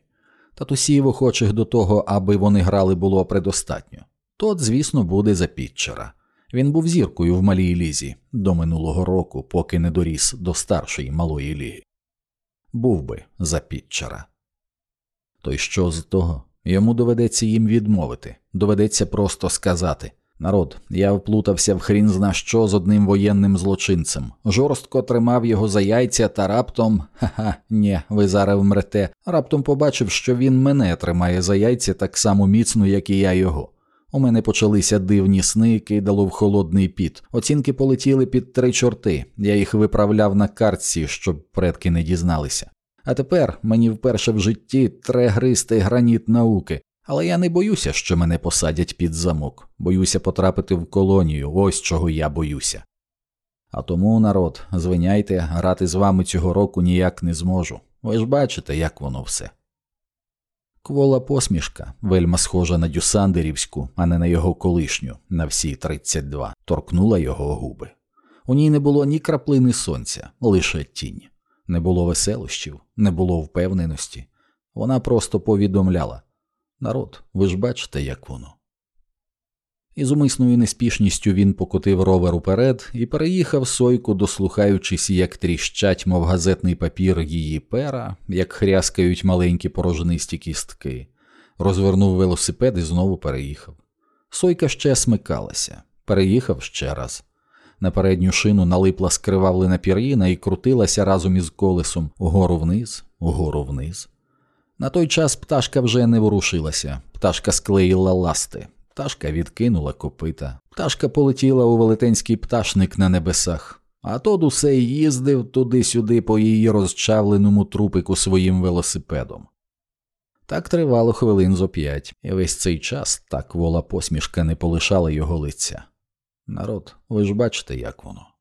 Татусів охочих до того, аби вони грали, було предостатньо. Тот, звісно, буде за Пітчера. Він був зіркою в малій лізі до минулого року, поки не доріс до старшої малої ліги. Був би за Пітчера. То й що з того? Йому доведеться їм відмовити, доведеться просто сказати народ, я вплутався в хрін зна що з одним воєнним злочинцем, жорстко тримав його за яйця та раптом, ха-ха, ні, ви зараз вмрете, раптом побачив, що він мене тримає за яйця так само міцно, як і я його. У мене почалися дивні сни, кидало в холодний піт. Оцінки полетіли під три чорти. Я їх виправляв на картці, щоб предки не дізналися. А тепер мені вперше в житті тре гристи граніт науки, але я не боюся, що мене посадять під замок. Боюся потрапити в колонію, ось чого я боюся. А тому, народ, звиняйте, грати з вами цього року ніяк не зможу. Ви ж бачите, як воно все. Квола посмішка, вельма схожа на Дюсандерівську, а не на його колишню, на всі 32, торкнула його губи. У ній не було ні краплини сонця, лише тінь. Не було веселощів, не було впевненості. Вона просто повідомляла народ, ви ж бачите, як воно. Із умисною неспішністю він покотив ровер уперед і переїхав сойку, дослухаючись, як тріщать, мов газетний папір її пера, як хряскають маленькі порожнисті кістки, розвернув велосипед і знову переїхав. Сойка ще смикалася, переїхав ще раз. На передню шину налипла скривавлена пір'їна і крутилася разом із колесом угору вниз, угору вниз. На той час пташка вже не ворушилася, пташка склеїла ласти, пташка відкинула копита, пташка полетіла у велетенський пташник на небесах, а тот усе їздив туди-сюди по її розчавленому трупику своїм велосипедом. Так тривало хвилин зо п'ять, і весь цей час так вола посмішка не полишала його лиця. Народ, ви ж бачите, як воно.